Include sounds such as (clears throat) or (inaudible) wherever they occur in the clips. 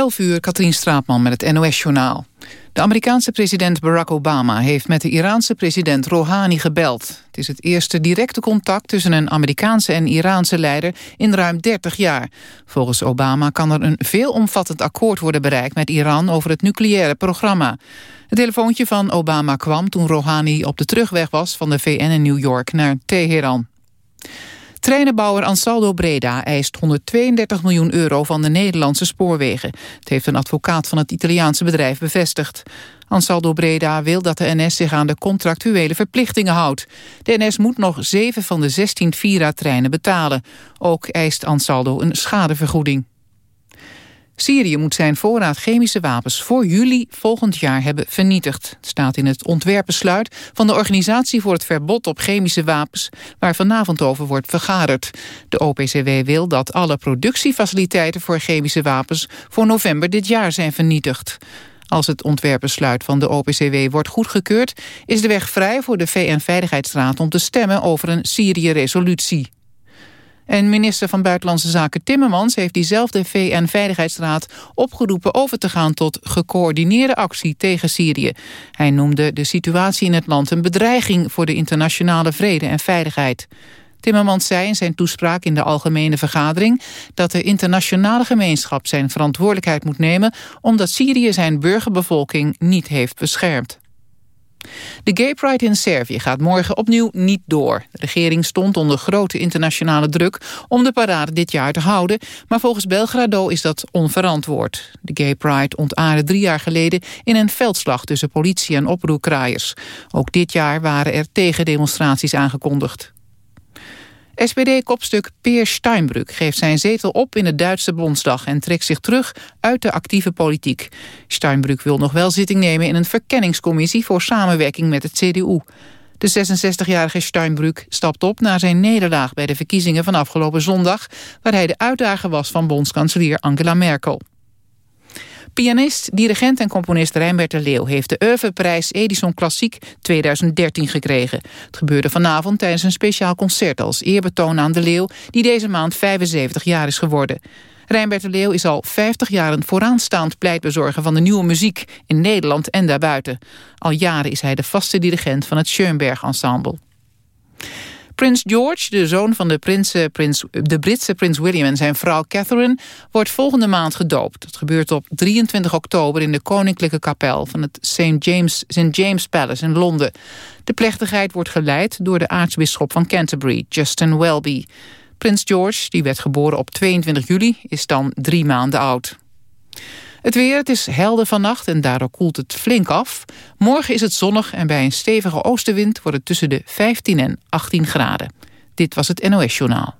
11 uur, Katrien Straatman met het NOS-journaal. De Amerikaanse president Barack Obama heeft met de Iraanse president Rouhani gebeld. Het is het eerste directe contact tussen een Amerikaanse en Iraanse leider in ruim 30 jaar. Volgens Obama kan er een veelomvattend akkoord worden bereikt met Iran over het nucleaire programma. Het telefoontje van Obama kwam toen Rouhani op de terugweg was van de VN in New York naar Teheran. Treinenbouwer Ansaldo Breda eist 132 miljoen euro van de Nederlandse spoorwegen. Het heeft een advocaat van het Italiaanse bedrijf bevestigd. Ansaldo Breda wil dat de NS zich aan de contractuele verplichtingen houdt. De NS moet nog 7 van de 16 Vira-treinen betalen. Ook eist Ansaldo een schadevergoeding. Syrië moet zijn voorraad chemische wapens voor juli volgend jaar hebben vernietigd. Het staat in het ontwerpbesluit van de Organisatie voor het Verbod op Chemische Wapens, waar vanavond over wordt vergaderd. De OPCW wil dat alle productiefaciliteiten voor chemische wapens voor november dit jaar zijn vernietigd. Als het ontwerpbesluit van de OPCW wordt goedgekeurd... is de weg vrij voor de VN-veiligheidsraad om te stemmen over een Syrië-resolutie. En minister van Buitenlandse Zaken Timmermans heeft diezelfde VN-veiligheidsraad opgeroepen over te gaan tot gecoördineerde actie tegen Syrië. Hij noemde de situatie in het land een bedreiging voor de internationale vrede en veiligheid. Timmermans zei in zijn toespraak in de algemene vergadering dat de internationale gemeenschap zijn verantwoordelijkheid moet nemen omdat Syrië zijn burgerbevolking niet heeft beschermd. De Gay Pride in Servië gaat morgen opnieuw niet door. De regering stond onder grote internationale druk om de parade dit jaar te houden, maar volgens Belgrado is dat onverantwoord. De Gay Pride ontaarde drie jaar geleden in een veldslag tussen politie en oproerkraaiers. Ook dit jaar waren er tegendemonstraties aangekondigd. SPD-kopstuk Peer Steinbrück geeft zijn zetel op in het Duitse Bondsdag... en trekt zich terug uit de actieve politiek. Steinbrück wil nog wel zitting nemen in een verkenningscommissie... voor samenwerking met het CDU. De 66-jarige Steinbrück stapt op na zijn nederlaag... bij de verkiezingen van afgelopen zondag... waar hij de uitdager was van bondskanselier Angela Merkel. Pianist, dirigent en componist Rijnbert de Leeuw... heeft de Oeuvreprijs Edison Klassiek 2013 gekregen. Het gebeurde vanavond tijdens een speciaal concert... als eerbetoon aan de Leeuw, die deze maand 75 jaar is geworden. Rijnbert de Leeuw is al 50 jaar een vooraanstaand pleitbezorger van de nieuwe muziek in Nederland en daarbuiten. Al jaren is hij de vaste dirigent van het Schoenberg Ensemble. Prins George, de zoon van de, prins, de Britse prins William en zijn vrouw Catherine... wordt volgende maand gedoopt. Dat gebeurt op 23 oktober in de Koninklijke Kapel... van het St. James, St. James Palace in Londen. De plechtigheid wordt geleid door de aartsbisschop van Canterbury, Justin Welby. Prins George, die werd geboren op 22 juli, is dan drie maanden oud. Het weer, het is helder vannacht en daardoor koelt het flink af. Morgen is het zonnig en bij een stevige oostenwind wordt het tussen de 15 en 18 graden. Dit was het NOS Journaal.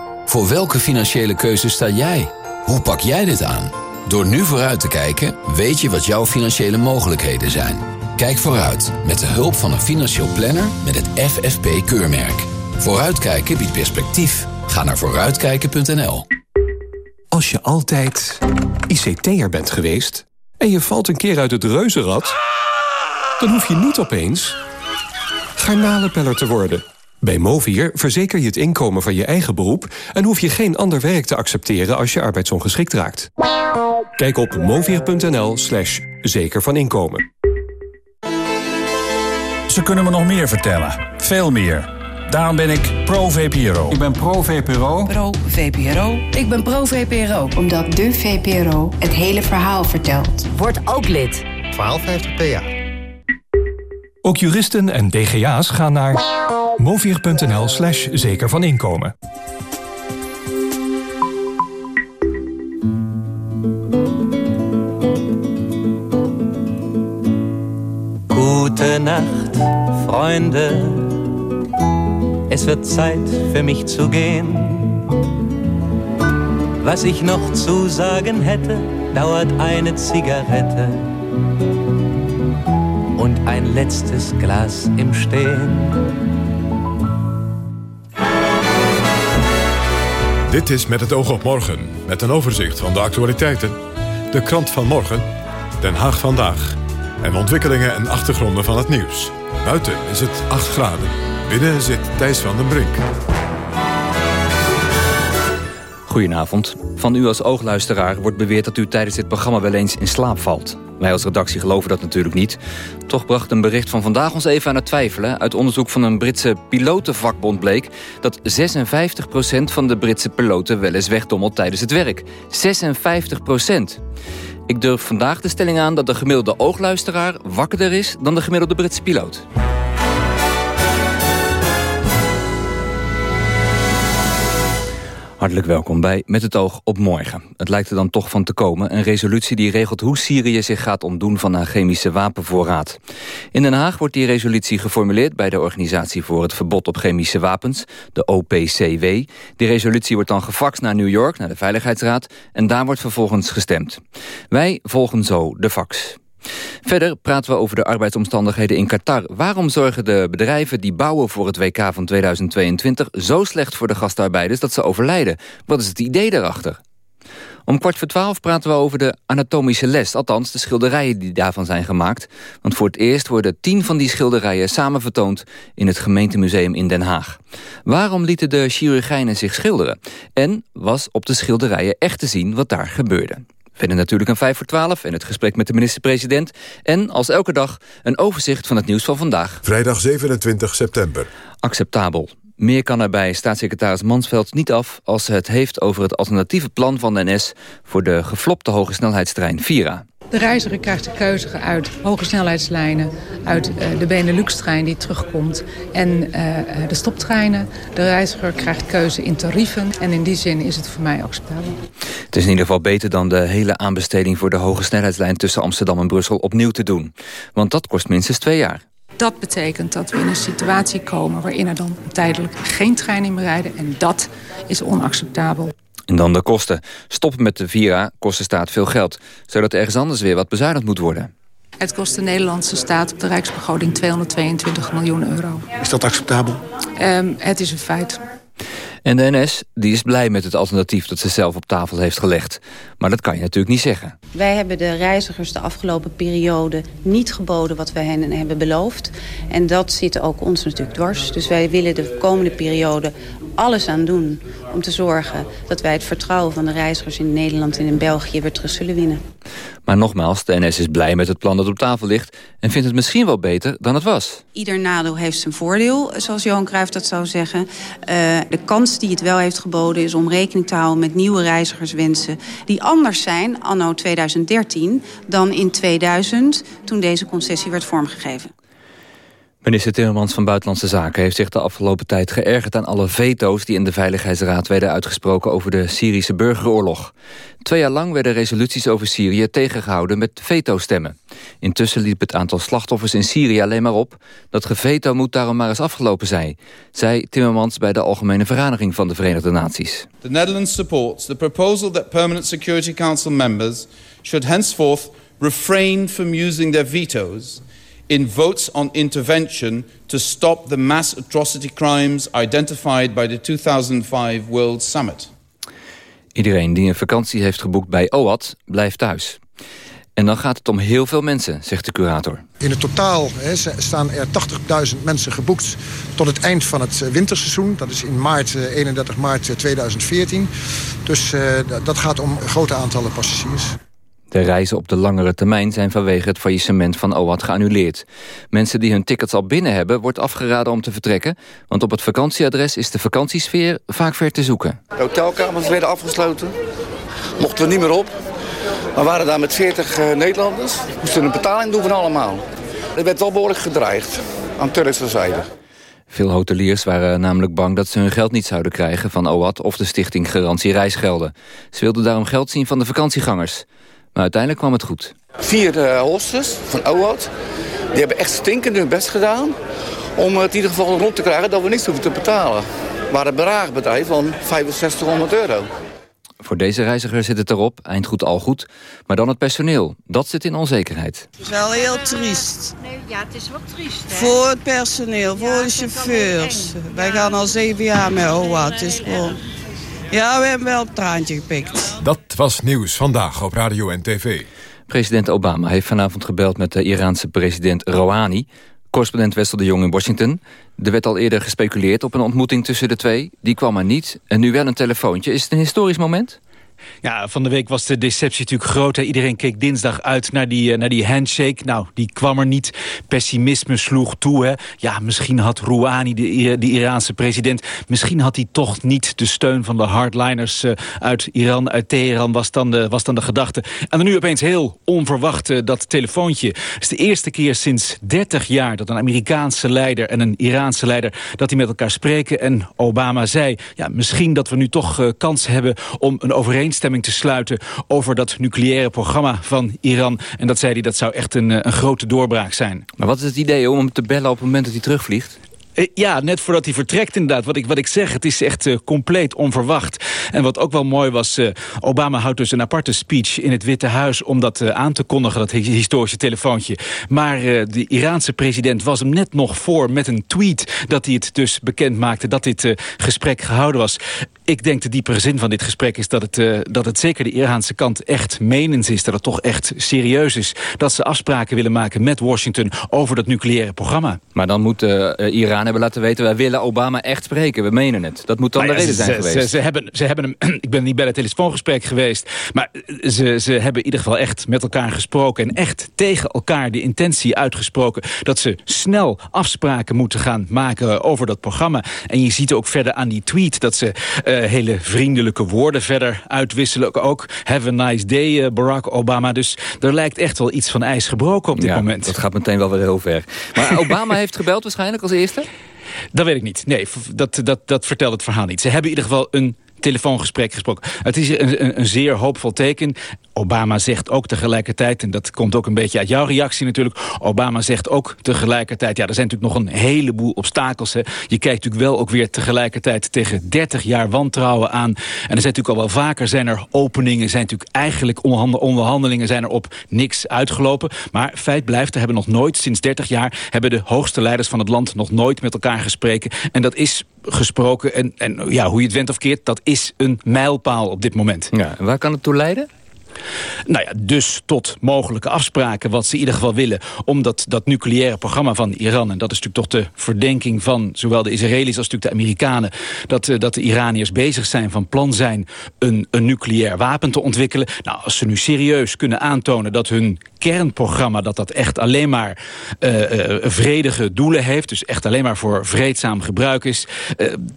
Voor welke financiële keuze sta jij? Hoe pak jij dit aan? Door nu vooruit te kijken, weet je wat jouw financiële mogelijkheden zijn. Kijk vooruit met de hulp van een financieel planner met het FFP-keurmerk. Vooruitkijken biedt perspectief. Ga naar vooruitkijken.nl. Als je altijd ICT'er bent geweest en je valt een keer uit het reuzenrad... dan hoef je niet opeens garnalenpeller te worden... Bij Movier verzeker je het inkomen van je eigen beroep... en hoef je geen ander werk te accepteren als je arbeidsongeschikt raakt. Kijk op movier.nl slash zeker van inkomen. Ze kunnen me nog meer vertellen. Veel meer. Daarom ben ik pro-VPRO. Ik ben pro-VPRO. Pro-VPRO. Ik ben pro-VPRO. Omdat de VPRO het hele verhaal vertelt. Word ook lid. 1250 PA. Ook juristen en DGA's gaan naar movier.nl slash zeker van inkomen. Gute Nacht, Freunde. Es wird Zeit für mich zu gehen. Was ich noch zu sagen hätte, dauert eine Zigarette und ein letztes Glas im Stehen. Dit is Met het oog op morgen, met een overzicht van de actualiteiten, de krant van morgen, Den Haag vandaag en ontwikkelingen en achtergronden van het nieuws. Buiten is het 8 graden, binnen zit Thijs van den Brink. Goedenavond. Van u als oogluisteraar wordt beweerd dat u tijdens dit programma wel eens in slaap valt. Wij als redactie geloven dat natuurlijk niet. Toch bracht een bericht van vandaag ons even aan het twijfelen. Uit onderzoek van een Britse pilotenvakbond bleek... dat 56% van de Britse piloten wel eens wegdommelt tijdens het werk. 56%. Ik durf vandaag de stelling aan dat de gemiddelde oogluisteraar... wakkerder is dan de gemiddelde Britse piloot. Hartelijk welkom bij Met het oog op morgen. Het lijkt er dan toch van te komen. Een resolutie die regelt hoe Syrië zich gaat ontdoen van een chemische wapenvoorraad. In Den Haag wordt die resolutie geformuleerd bij de Organisatie voor het Verbod op Chemische Wapens, de OPCW. Die resolutie wordt dan gefaxt naar New York, naar de Veiligheidsraad, en daar wordt vervolgens gestemd. Wij volgen zo de fax. Verder praten we over de arbeidsomstandigheden in Qatar. Waarom zorgen de bedrijven die bouwen voor het WK van 2022... zo slecht voor de gastarbeiders dat ze overlijden? Wat is het idee daarachter? Om kwart voor twaalf praten we over de anatomische les. Althans, de schilderijen die daarvan zijn gemaakt. Want voor het eerst worden tien van die schilderijen samen vertoond... in het gemeentemuseum in Den Haag. Waarom lieten de chirurgijnen zich schilderen? En was op de schilderijen echt te zien wat daar gebeurde? Verder natuurlijk een 5 voor 12 en het gesprek met de minister-president. En als elke dag een overzicht van het nieuws van vandaag. Vrijdag 27 september. Acceptabel. Meer kan er bij staatssecretaris Mansveld niet af... als ze het heeft over het alternatieve plan van de NS... voor de geflopte hogesnelheidstrein Vira. De reiziger krijgt de keuze uit hoge snelheidslijnen, uit uh, de Benelux-trein die terugkomt en uh, de stoptreinen. De reiziger krijgt keuze in tarieven en in die zin is het voor mij acceptabel. Het is in ieder geval beter dan de hele aanbesteding voor de hoge snelheidslijn tussen Amsterdam en Brussel opnieuw te doen. Want dat kost minstens twee jaar. Dat betekent dat we in een situatie komen waarin er dan tijdelijk geen treinen meer rijden en dat is onacceptabel. En dan de kosten. Stoppen met de Vira kosten staat veel geld. Zodat ergens anders weer wat bezuinigd moet worden. Het kost de Nederlandse staat op de Rijksbegroting 222 miljoen euro. Is dat acceptabel? Um, het is een feit. En de NS die is blij met het alternatief dat ze zelf op tafel heeft gelegd. Maar dat kan je natuurlijk niet zeggen. Wij hebben de reizigers de afgelopen periode niet geboden wat wij hen hebben beloofd. En dat zit ook ons natuurlijk dwars. Dus wij willen de komende periode alles aan doen om te zorgen dat wij het vertrouwen van de reizigers in Nederland en in België weer terug zullen winnen. Maar nogmaals, de NS is blij met het plan dat op tafel ligt... en vindt het misschien wel beter dan het was. Ieder nadeel heeft zijn voordeel, zoals Johan Cruijff dat zou zeggen. Uh, de kans die het wel heeft geboden is om rekening te houden... met nieuwe reizigerswensen die anders zijn anno 2013 dan in 2000... toen deze concessie werd vormgegeven. Minister Timmermans van Buitenlandse Zaken heeft zich de afgelopen tijd geërgerd aan alle veto's die in de Veiligheidsraad werden uitgesproken over de Syrische burgeroorlog. Twee jaar lang werden resoluties over Syrië tegengehouden met veto-stemmen. Intussen liep het aantal slachtoffers in Syrië alleen maar op. Dat geveto moet daarom maar eens afgelopen zijn, zei Timmermans bij de Algemene Vergadering van de Verenigde Naties. The Netherlands supports the proposal that permanent Security Council members should henceforth refrain from using their vetoes in votes on intervention to stop the mass atrocity crimes identified by the 2005 World Summit. Iedereen die een vakantie heeft geboekt bij OAT blijft thuis. En dan gaat het om heel veel mensen, zegt de curator. In het totaal he, staan er 80.000 mensen geboekt tot het eind van het winterseizoen. Dat is in maart, 31 maart 2014. Dus uh, dat gaat om grote aantallen passagiers. De reizen op de langere termijn zijn vanwege het faillissement van OAT geannuleerd. Mensen die hun tickets al binnen hebben, wordt afgeraden om te vertrekken... want op het vakantieadres is de vakantiesfeer vaak ver te zoeken. De hotelkamers werden afgesloten. Mochten we niet meer op. We waren daar met 40 uh, Nederlanders. Moesten een betaling doen van allemaal. Er werd wel behoorlijk gedreigd aan Turkse zijde. Veel hoteliers waren namelijk bang dat ze hun geld niet zouden krijgen... van OAT of de stichting Garantie Reisgelden. Ze wilden daarom geld zien van de vakantiegangers. Maar uiteindelijk kwam het goed. Vier uh, hosters van OWAT, die hebben echt stinkend hun best gedaan... om het in ieder geval rond te krijgen dat we niks hoeven te betalen. Waren een bedrijf van 6500 euro. Voor deze reiziger zit het erop, eind goed al goed. Maar dan het personeel, dat zit in onzekerheid. Het is wel heel triest. Nee, ja, het is wel triest. Hè? Voor het personeel, voor de chauffeurs. Wij gaan al zeven jaar met OA. Het is gewoon... Ja, we hebben wel een traantje gepikt. Dat was Nieuws Vandaag op Radio en TV. President Obama heeft vanavond gebeld met de Iraanse president Rouhani. Correspondent Wessel de Jong in Washington. Er werd al eerder gespeculeerd op een ontmoeting tussen de twee. Die kwam maar niet. En nu wel een telefoontje. Is het een historisch moment? Ja, van de week was de deceptie natuurlijk groot. Iedereen keek dinsdag uit naar die, eh, naar die handshake. Nou, die kwam er niet. Pessimisme sloeg toe. Hè. Ja, misschien had Rouhani, de, de Iraanse president... misschien had hij toch niet de steun van de hardliners uh, uit Iran, uit Teheran... Was dan, de, was dan de gedachte. En dan nu opeens heel onverwacht uh, dat telefoontje. Het is de eerste keer sinds 30 jaar dat een Amerikaanse leider... en een Iraanse leider, dat die met elkaar spreken. En Obama zei, ja, misschien dat we nu toch kans hebben... om een overeenstemming overeenstemming te sluiten over dat nucleaire programma van Iran. En dat zei hij, dat zou echt een, eh, een grote doorbraak zijn. Maar wat is het idee om hem te bellen op het moment dat hij terugvliegt? Eh, ja, net voordat hij vertrekt inderdaad. Wat ik, wat ik zeg, het is echt uh, compleet onverwacht. En wat ook wel mooi was, uh, Obama houdt dus een aparte speech in het Witte Huis... om dat uh, aan te kondigen, dat historische telefoontje. Maar de Iraanse president was hem net nog voor met een tweet... dat hij het dus bekend maakte dat dit gesprek gehouden was. Ik denk de diepere zin van dit gesprek is dat het, dat het zeker de Iraanse kant echt menens is. Dat het toch echt serieus is. Dat ze afspraken willen maken met Washington over dat nucleaire programma. Maar dan moet Iran hebben laten weten... wij willen Obama echt spreken, we menen het. Dat moet dan nou de reden zijn ze, geweest. Ze, ze, hebben, ze hebben hem, (clears throat) ik ben niet bij het telefoongesprek geweest... maar ze, ze hebben in ieder geval echt met elkaar gesproken... en echt tegen elkaar de intentie uitgesproken... dat ze snel afspraken moeten gaan maken over dat programma. En je ziet ook verder aan die tweet... dat ze uh, hele vriendelijke woorden verder uitwisselen. Ook have a nice day, uh, Barack Obama. Dus er lijkt echt wel iets van ijs gebroken op dit ja, moment. dat gaat meteen wel weer heel ver. Maar (laughs) Obama heeft gebeld waarschijnlijk als eerste? Dat weet ik niet. Nee, dat, dat, dat vertelt het verhaal niet. Ze hebben in ieder geval een telefoongesprek gesproken. Het is een, een, een, zeer hoopvol teken. Obama zegt ook tegelijkertijd, en dat komt ook een beetje uit jouw reactie natuurlijk... Obama zegt ook tegelijkertijd, ja, er zijn natuurlijk nog een heleboel obstakels. Hè. Je kijkt natuurlijk wel ook weer tegelijkertijd tegen 30 jaar wantrouwen aan. En er zijn natuurlijk al wel vaker zijn er openingen... zijn natuurlijk eigenlijk onderhandelingen zijn er op niks uitgelopen. Maar feit blijft, er hebben nog nooit, sinds 30 jaar... hebben de hoogste leiders van het land nog nooit met elkaar gesproken. En dat is gesproken. En, en ja, hoe je het went of keert, dat is een mijlpaal op dit moment. Ja, waar kan het toe leiden? Nou ja, dus tot mogelijke afspraken wat ze in ieder geval willen... om dat, nucleaire programma van Iran... en dat is natuurlijk toch de verdenking van zowel de Israëli's als natuurlijk de Amerikanen... dat, uh, dat de Iraniërs bezig zijn, van plan zijn... Een, een nucleair wapen te ontwikkelen. Nou, als ze nu serieus kunnen aantonen dat hun kernprogramma... dat dat echt alleen maar uh, uh, vredige doelen heeft... dus echt alleen maar voor vreedzaam gebruik is...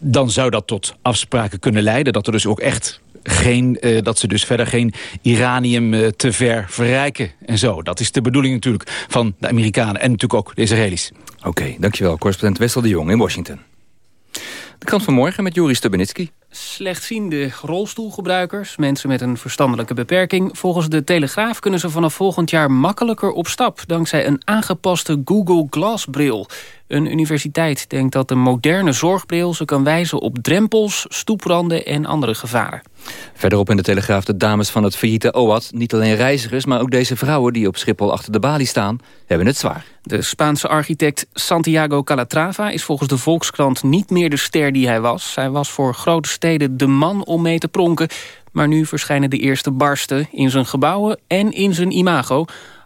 dan zou dat tot afspraken kunnen leiden. Dat er dus ook echt geen, dat ze dus verder geen Iranium uh, te ver verrijken en zo. Dat is de bedoeling natuurlijk van de Amerikanen en natuurlijk ook de Israëli's. Oké, okay, dankjewel. Correspondent Wessel de Jong in Washington. De krant van morgen met Joris Stubenitski. Slechtziende rolstoelgebruikers, mensen met een verstandelijke beperking... volgens de Telegraaf kunnen ze vanaf volgend jaar makkelijker op stap... dankzij een aangepaste Google Glass-bril. Een universiteit denkt dat de moderne zorgbril ze kan wijzen op drempels, stoepranden en andere gevaren. Verderop in de Telegraaf de dames van het failliete OAT. Niet alleen reizigers, maar ook deze vrouwen die op Schiphol achter de balie staan, hebben het zwaar. De Spaanse architect Santiago Calatrava is volgens de Volkskrant niet meer de ster die hij was. Hij was voor grote steden de man om mee te pronken. Maar nu verschijnen de eerste barsten in zijn gebouwen en in zijn imago.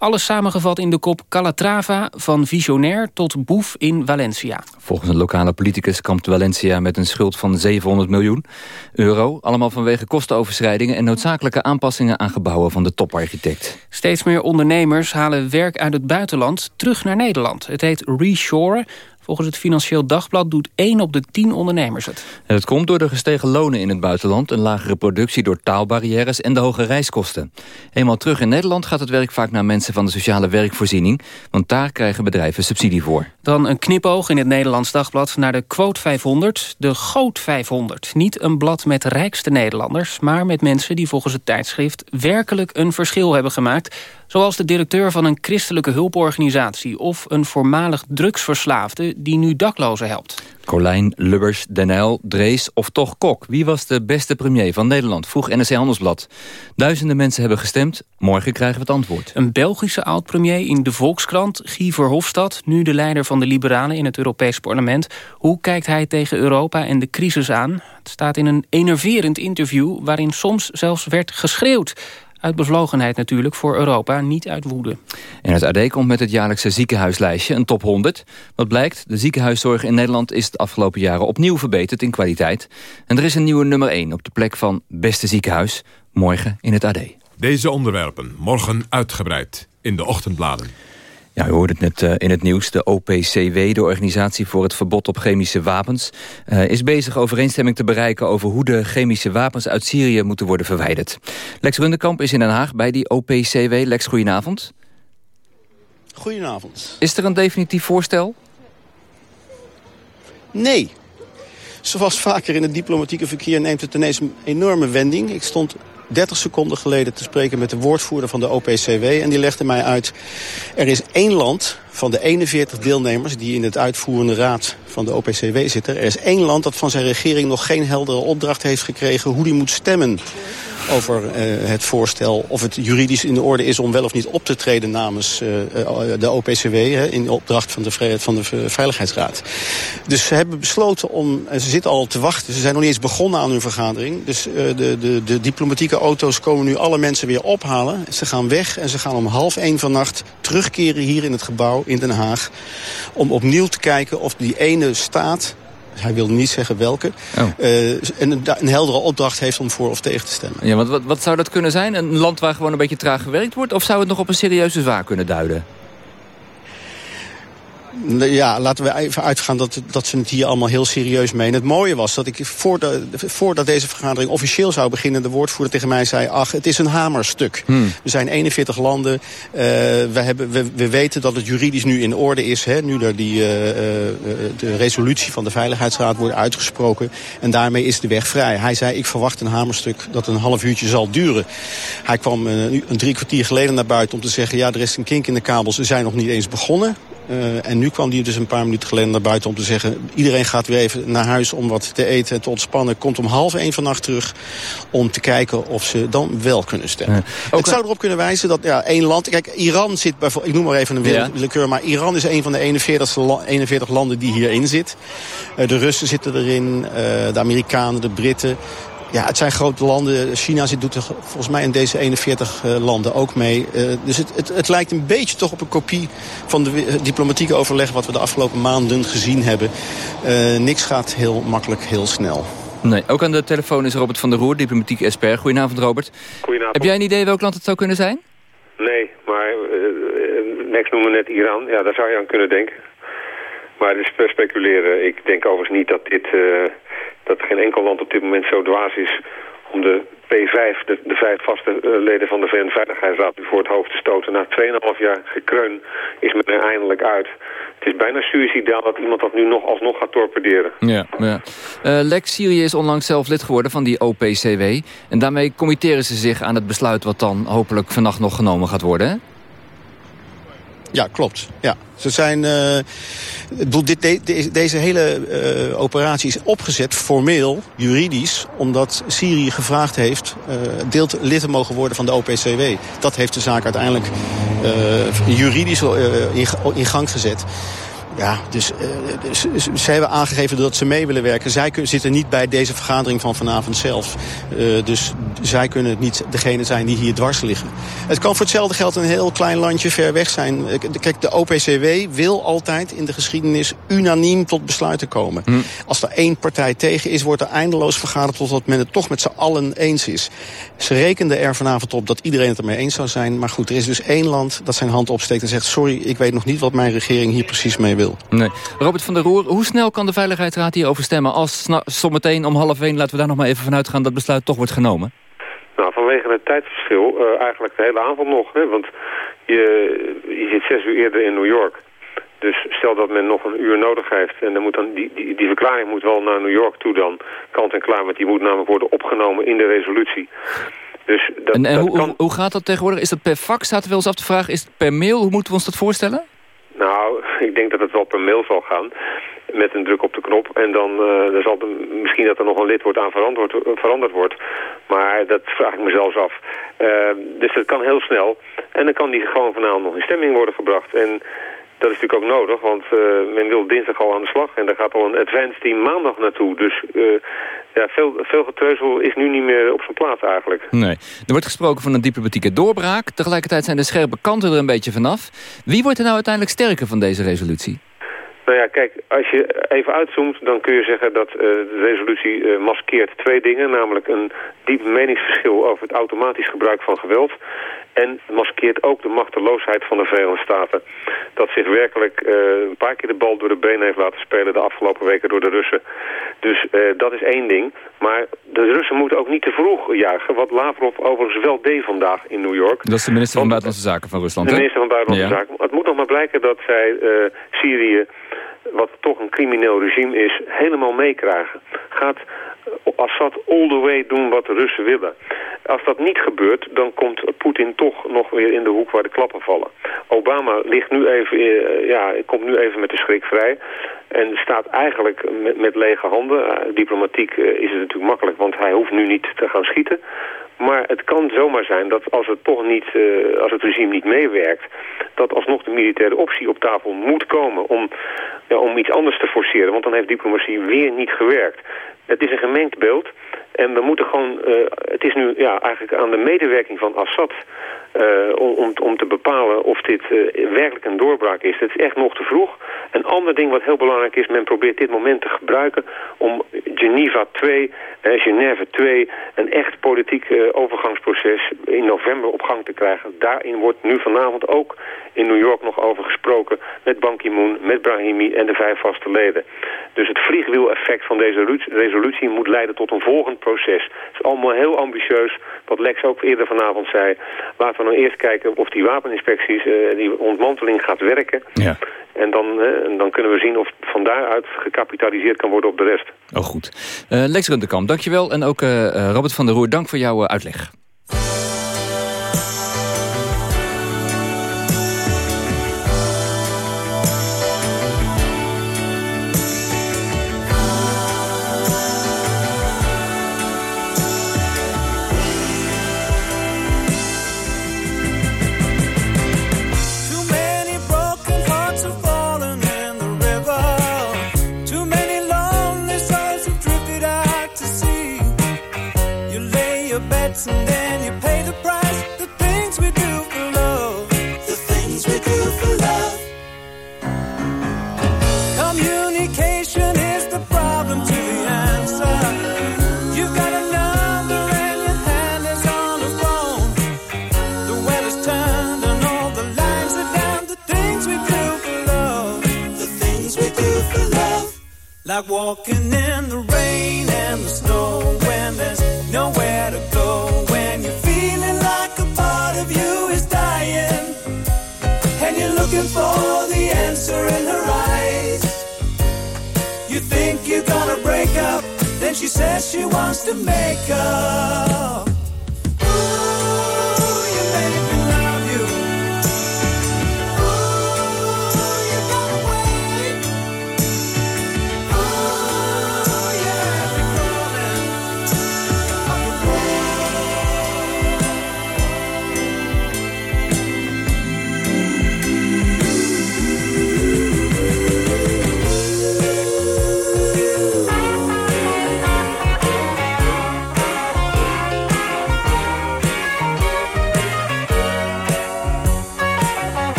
Alles samengevat in de kop Calatrava, van visionair tot boef in Valencia. Volgens een lokale politicus kampt Valencia met een schuld van 700 miljoen euro. Allemaal vanwege kostenoverschrijdingen en noodzakelijke aanpassingen aan gebouwen van de toparchitect. Steeds meer ondernemers halen werk uit het buitenland terug naar Nederland. Het heet reshoren. Volgens het Financieel Dagblad doet 1 op de 10 ondernemers het. En het komt door de gestegen lonen in het buitenland... een lagere productie door taalbarrières en de hoge reiskosten. Eenmaal terug in Nederland gaat het werk vaak naar mensen van de sociale werkvoorziening... want daar krijgen bedrijven subsidie voor. Dan een knipoog in het Nederlands Dagblad naar de Quote 500. De Goot 500. Niet een blad met rijkste Nederlanders... maar met mensen die volgens het tijdschrift werkelijk een verschil hebben gemaakt Zoals de directeur van een christelijke hulporganisatie... of een voormalig drugsverslaafde die nu daklozen helpt. Colijn, Lubbers, Den Uyl, Drees of toch Kok? Wie was de beste premier van Nederland? Vroeg NRC Handelsblad. Duizenden mensen hebben gestemd. Morgen krijgen we het antwoord. Een Belgische oud-premier in de Volkskrant, Guy Verhofstadt... nu de leider van de Liberalen in het Europees Parlement. Hoe kijkt hij tegen Europa en de crisis aan? Het staat in een enerverend interview... waarin soms zelfs werd geschreeuwd. Uit bevlogenheid natuurlijk voor Europa, niet uit woede. En het AD komt met het jaarlijkse ziekenhuislijstje, een top 100. Wat blijkt, de ziekenhuiszorg in Nederland is de afgelopen jaren opnieuw verbeterd in kwaliteit. En er is een nieuwe nummer 1 op de plek van beste ziekenhuis, morgen in het AD. Deze onderwerpen morgen uitgebreid in de ochtendbladen. Ja, u hoorde het net uh, in het nieuws. De OPCW, de Organisatie voor het Verbod op Chemische Wapens... Uh, is bezig overeenstemming te bereiken over hoe de chemische wapens uit Syrië moeten worden verwijderd. Lex Rundekamp is in Den Haag bij die OPCW. Lex, goedenavond. Goedenavond. Is er een definitief voorstel? Nee. Zoals vaker in het diplomatieke verkeer neemt het ineens een enorme wending. Ik stond 30 seconden geleden te spreken met de woordvoerder van de OPCW. En die legde mij uit, er is één land van de 41 deelnemers die in het uitvoerende raad van de OPCW zitten. Er is één land dat van zijn regering nog geen heldere opdracht heeft gekregen hoe die moet stemmen over uh, het voorstel of het juridisch in orde is om wel of niet op te treden namens uh, de OPCW hè, in opdracht van de, van de Veiligheidsraad. Dus ze hebben besloten om, ze zitten al te wachten, ze zijn nog niet eens begonnen aan hun vergadering. Dus de, de, de diplomatieke auto's komen nu alle mensen weer ophalen. Ze gaan weg en ze gaan om half één vannacht terugkeren hier in het gebouw in Den Haag. Om opnieuw te kijken of die ene staat hij wilde niet zeggen welke, oh. uh, een, een, heldere opdracht heeft om voor of tegen te stemmen. Ja, want wat, wat zou dat kunnen zijn? Een land waar gewoon een beetje traag gewerkt wordt? Of zou het nog op een serieuze zwaar kunnen duiden? Ja, laten we even uitgaan dat, dat ze het hier allemaal heel serieus menen. Het mooie was dat ik voordat, voordat deze vergadering officieel zou beginnen... de woordvoerder tegen mij zei, ach, het is een hamerstuk. Hmm. Er zijn 41 landen. Uh, we, hebben, we, we weten dat het juridisch nu in orde is. Hè, nu er die, uh, de resolutie van de Veiligheidsraad wordt uitgesproken. En daarmee is de weg vrij. Hij zei, ik verwacht een hamerstuk dat een half uurtje zal duren. Hij kwam een drie kwartier geleden naar buiten om te zeggen... ja, er is een kink in de kabels, ze zijn nog niet eens begonnen. Uh, en nu kwam hij dus een paar minuten geleden naar buiten om te zeggen... iedereen gaat weer even naar huis om wat te eten en te ontspannen. Komt om half één vannacht terug om te kijken of ze dan wel kunnen stemmen. Ja. Het zou erop kunnen wijzen dat ja, één land... Kijk, Iran zit bijvoorbeeld... Ik noem maar even een willekeur, ja. maar Iran is een van de 41, 41 landen die hierin zit. Uh, de Russen zitten erin, uh, de Amerikanen, de Britten... Ja, het zijn grote landen. China zit, doet er volgens mij in deze 41 uh, landen ook mee. Uh, dus het, het, het, lijkt een beetje toch op een kopie van de diplomatieke overleg... wat we de afgelopen maanden gezien hebben. Uh, niks gaat heel makkelijk, heel snel. Nee, ook aan de telefoon is Robert van der Roer, diplomatiek expert. Goedenavond, Robert. Goedenavond. Heb jij een idee welk land het zou kunnen zijn? Nee, maar Next noemde net Iran. Ja, daar zou je aan kunnen denken. Maar het is speculeren. Ik denk overigens niet dat dit dat geen enkel land op dit moment zo dwaas is om de P5, de, vijf vaste uh, leden van de VN-veiligheidsraad, voor het hoofd te stoten. Na 2,5 jaar gekreun is men er eindelijk uit. Het is bijna suicidaal dat iemand dat nu nog alsnog gaat torpederen. Ja, ja. Uh, Lex Syrië is onlangs zelf lid geworden van die OPCW. En daarmee committeren ze zich aan het besluit wat dan hopelijk vannacht nog genomen gaat worden, hè? Ja, klopt. Ja. Ze zijn, uh, dit, de, deze hele uh, operatie is opgezet formeel, juridisch... omdat Syrië gevraagd heeft uh, deelt lid te mogen worden van de OPCW. Dat heeft de zaak uiteindelijk juridisch in, in gang gezet. Ja, dus, uh, dus zij hebben aangegeven dat ze mee willen werken. Zij zitten niet bij deze vergadering van vanavond zelf. Uh, dus zij kunnen niet degene zijn die hier dwars liggen. Het kan voor hetzelfde geld een heel klein landje ver weg zijn. Kijk, de OPCW wil altijd in de geschiedenis unaniem tot besluiten komen. Hm. Als er één partij tegen is, wordt er eindeloos vergaderd... totdat men het toch met z'n allen eens is. Ze rekenden er vanavond op dat iedereen het ermee eens zou zijn. Maar goed, er is dus één land dat zijn hand opsteekt en zegt... sorry, ik weet nog niet wat mijn regering hier precies mee wil. Nee. Robert van der Roer, hoe snel kan de Veiligheidsraad hierover stemmen... als zometeen om half één, laten we daar nog maar even vanuit gaan... dat besluit toch wordt genomen? Nou, vanwege het tijdverschil uh, eigenlijk de hele avond nog. Hè, want je, je zit zes uur eerder in New York. Dus stel dat men nog een uur nodig heeft... en dan moet dan die, die, die verklaring moet wel naar New York toe dan kant en klaar... want die moet namelijk worden opgenomen in de resolutie. Dus dat, en en dat hoe, kan... hoe, hoe gaat dat tegenwoordig? Is dat per fax? Zaten we ons af te vragen. Is het per mail? Hoe moeten we ons dat voorstellen? Nou, (laughs) ik denk dat het wel per mail zal gaan. Met een druk op de knop. En dan, eh, zal er misschien dat er nog een lidwoord aan veranderd, veranderd wordt. Maar dat vraag ik mezelf af. Eh, dus dat kan heel snel. En dan kan die gewoon vanavond nog in stemming worden gebracht. En dat is natuurlijk ook nodig, want eh, men wil dinsdag al aan de slag. En daar gaat al een advance team maandag naartoe. Dus ja, veel, veel getreuzel is nu niet meer op zijn plaats eigenlijk. Nee. Er wordt gesproken van een diplomatieke doorbraak. Tegelijkertijd zijn de scherpe kanten er een beetje vanaf. Wie wordt er nou uiteindelijk sterker van deze resolutie? Nou ja, kijk, als je even uitzoomt, dan kun je zeggen dat uh, de resolutie uh, maskeert twee dingen. Namelijk een diep meningsverschil over het automatisch gebruik van geweld. En maskeert ook de machteloosheid van de Verenigde Staten. Dat zich werkelijk uh, een paar keer de bal door de benen heeft laten spelen de afgelopen weken door de Russen. Dus dat is één ding. Maar de Russen moeten ook niet te vroeg juichen. Wat Lavrov overigens wel deed vandaag in New York. Dat is de minister van Buitenlandse Zaken van Rusland, De minister van Buitenlandse Ja. Zaken. Het moet nog maar blijken dat zij Syrië wat toch een crimineel regime is, helemaal meekrijgen. Gaat Assad all the way doen wat de Russen willen. Als dat niet gebeurt, dan komt Poetin toch nog weer in de hoek waar de klappen vallen. Obama ligt nu even, uh, ja, komt nu even met de schrik vrij. En staat eigenlijk met, met lege handen. Uh, diplomatiek uh, is het natuurlijk makkelijk, want hij hoeft nu niet te gaan schieten. Maar het kan zomaar zijn dat als het toch niet, als het regime niet meewerkt, dat alsnog de militaire optie op tafel moet komen om, ja, om iets anders te forceren. Want dan heeft diplomatie weer niet gewerkt. Het is een gemengd beeld. En we moeten gewoon, uh, het is nu ja, eigenlijk aan de medewerking van Assad uh, om, om te bepalen of dit uh, werkelijk een doorbraak is. Het is echt nog te vroeg. Een ander ding wat heel belangrijk is, men probeert dit moment te gebruiken om Geneva 2, uh, Genève 2, een echt politiek overgangsproces in november op gang te krijgen. Daarin wordt nu vanavond ook in New York nog over gesproken met Ban Ki-moon, met Brahimi en de vijf vaste leden. Dus het vliegwiel-effect van deze resolutie moet leiden tot een volgend proces. Het is allemaal heel ambitieus, wat Lex ook eerder vanavond zei. Laten we nou eerst kijken of die wapeninspecties, uh, die ontmanteling gaat werken. Ja. En dan, uh, dan kunnen we zien of van daaruit gecapitaliseerd kan worden op de rest. Oh goed. Uh, Lex Runtekamp, dankjewel. En ook Robert van der Roer, dank voor jouw uitleg.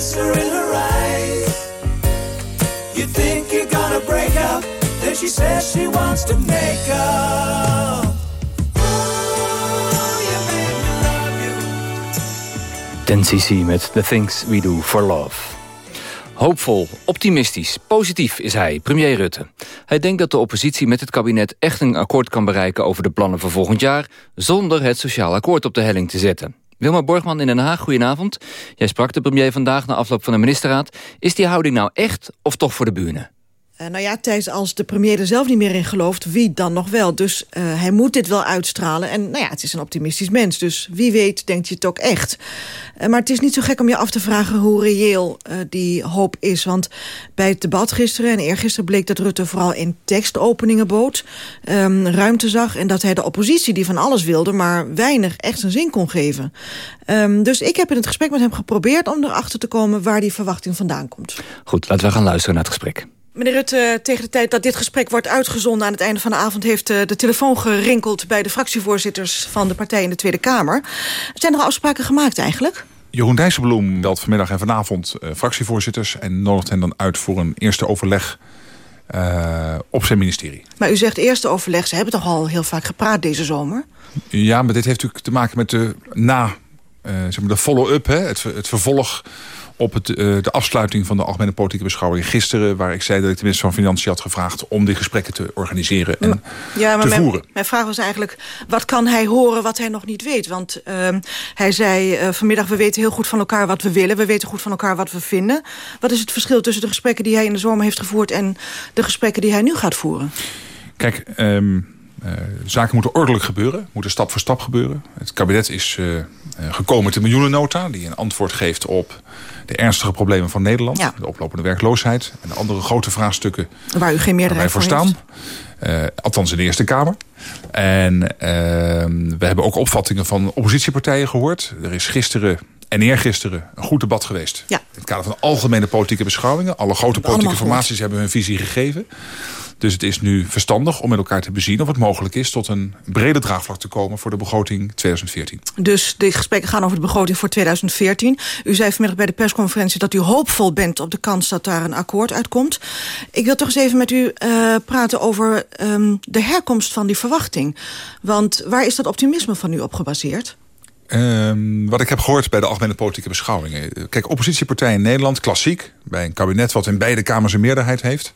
Answer in her. You break up. Then she she wants to make up. 10cc met The Things We Do For Love. Hoopvol, optimistisch, positief is hij, premier Rutte. Hij denkt dat de oppositie met het kabinet echt een akkoord kan bereiken... over de plannen voor volgend jaar... zonder het sociaal akkoord op de helling te zetten. Wilma Borgman in Den Haag, goedenavond. Jij sprak de premier vandaag na afloop van de ministerraad. Is die houding nou echt of toch voor de buren? Uh, nou ja, Thijs, als de premier er zelf niet meer in gelooft... wie dan nog wel? Dus uh, hij moet dit wel uitstralen. En nou ja, het is een optimistisch mens. Dus wie weet denkt je het ook echt. Uh, maar het is niet zo gek om je af te vragen hoe reëel die hoop is. Want bij het debat gisteren en eergisteren bleek dat Rutte... vooral in tekstopeningen bood, um, ruimte zag... en dat hij de oppositie die van alles wilde... maar weinig echt zijn zin kon geven. Um, dus ik heb in het gesprek met hem geprobeerd om erachter te komen... waar die verwachting vandaan komt. Goed, laten we gaan luisteren naar het gesprek. Meneer Rutte, tegen de tijd dat dit gesprek wordt uitgezonden... aan het einde van de avond heeft de telefoon gerinkeld... bij de fractievoorzitters van de partij in de Tweede Kamer. Zijn er al afspraken gemaakt eigenlijk? Jeroen Dijsselbloem belt vanmiddag en vanavond uh, fractievoorzitters... en nodigt hen dan uit voor een eerste overleg uh, op zijn ministerie. Maar u zegt eerste overleg, ze hebben toch al heel vaak gepraat deze zomer? Ja, maar dit heeft natuurlijk te maken met de na... Uh, zeg maar de follow-up, het, het vervolg op het, uh, de afsluiting van de Algemene Politieke Beschouwing gisteren... waar ik zei dat ik de minister van Financiën had gevraagd... om die gesprekken te organiseren en ja, maar te mijn, voeren. Mijn vraag was eigenlijk, wat kan hij horen wat hij nog niet weet? Want uh, hij zei uh, vanmiddag, we weten heel goed van elkaar wat we willen. We weten goed van elkaar wat we vinden. Wat is het verschil tussen de gesprekken die hij in de zomer heeft gevoerd... en de gesprekken die hij nu gaat voeren? Kijk... Um, uh, zaken moeten ordelijk gebeuren, moeten stap voor stap gebeuren. Het kabinet is uh, gekomen met de miljoenennota... die een antwoord geeft op de ernstige problemen van Nederland. Ja. De oplopende werkloosheid en de andere grote vraagstukken... Waar u geen meerderheid voor staan. Uh, althans in de Eerste Kamer. En we hebben ook opvattingen van oppositiepartijen gehoord. Er is gisteren en eergisteren een goed debat geweest. Ja. In het kader van algemene politieke beschouwingen. Alle grote politieke formaties hebben hun visie gegeven. Dus het is nu verstandig om met elkaar te bezien of het mogelijk is... tot een brede draagvlak te komen voor de begroting 2014. Dus de gesprekken gaan over de begroting voor 2014. U zei vanmiddag bij de persconferentie dat u hoopvol bent... op de kans dat daar een akkoord uitkomt. Ik wil toch eens even met u uh, praten over um, de herkomst van die verwachting. Want waar is dat optimisme van u op gebaseerd? Um, wat ik heb gehoord bij de algemene politieke beschouwingen. Kijk, oppositiepartijen in Nederland, klassiek. Bij een kabinet wat in beide kamers een meerderheid heeft.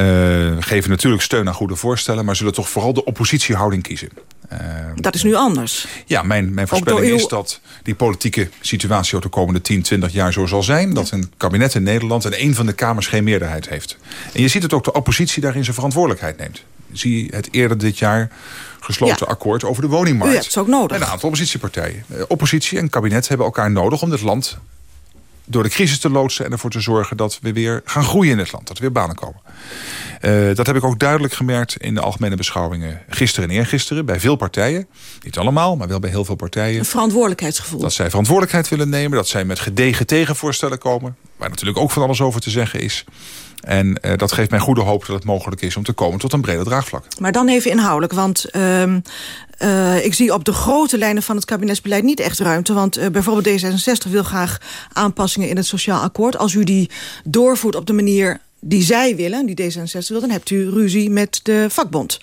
Uh, geven natuurlijk steun aan goede voorstellen... maar zullen toch vooral de oppositiehouding kiezen. Uh, dat is nu anders. Ja, mijn, mijn voorspelling uw... is dat die politieke situatie... ook de komende 10, 20 jaar zo zal zijn... Dat een kabinet in Nederland en één van de kamers geen meerderheid heeft. En je ziet het ook de oppositie daarin zijn verantwoordelijkheid neemt. Zie het eerder dit jaar gesloten ja. akkoord over de woningmarkt. U hebt het ook nodig. En een aantal oppositiepartijen. Oppositie en kabinet hebben elkaar nodig om dit land door de crisis te loodsen... en ervoor te zorgen dat we weer gaan groeien in het land. Dat er weer banen komen. Uh, dat heb ik ook duidelijk gemerkt in de algemene beschouwingen... gisteren en eergisteren, bij veel partijen. Niet allemaal, maar wel bij heel veel partijen. Een verantwoordelijkheidsgevoel. Dat zij verantwoordelijkheid willen nemen. Dat zij met gedegen tegenvoorstellen komen. Waar natuurlijk ook van alles over te zeggen is. En uh, dat geeft mij goede hoop dat het mogelijk is om te komen tot een breder draagvlak. Maar dan even inhoudelijk, want uh, uh, ik zie op de grote lijnen van het kabinetsbeleid niet echt ruimte. Want uh, bijvoorbeeld D66 wil graag aanpassingen in het sociaal akkoord. Als u die doorvoert op de manier die zij willen, die D66 wil, dan hebt u ruzie met de vakbond.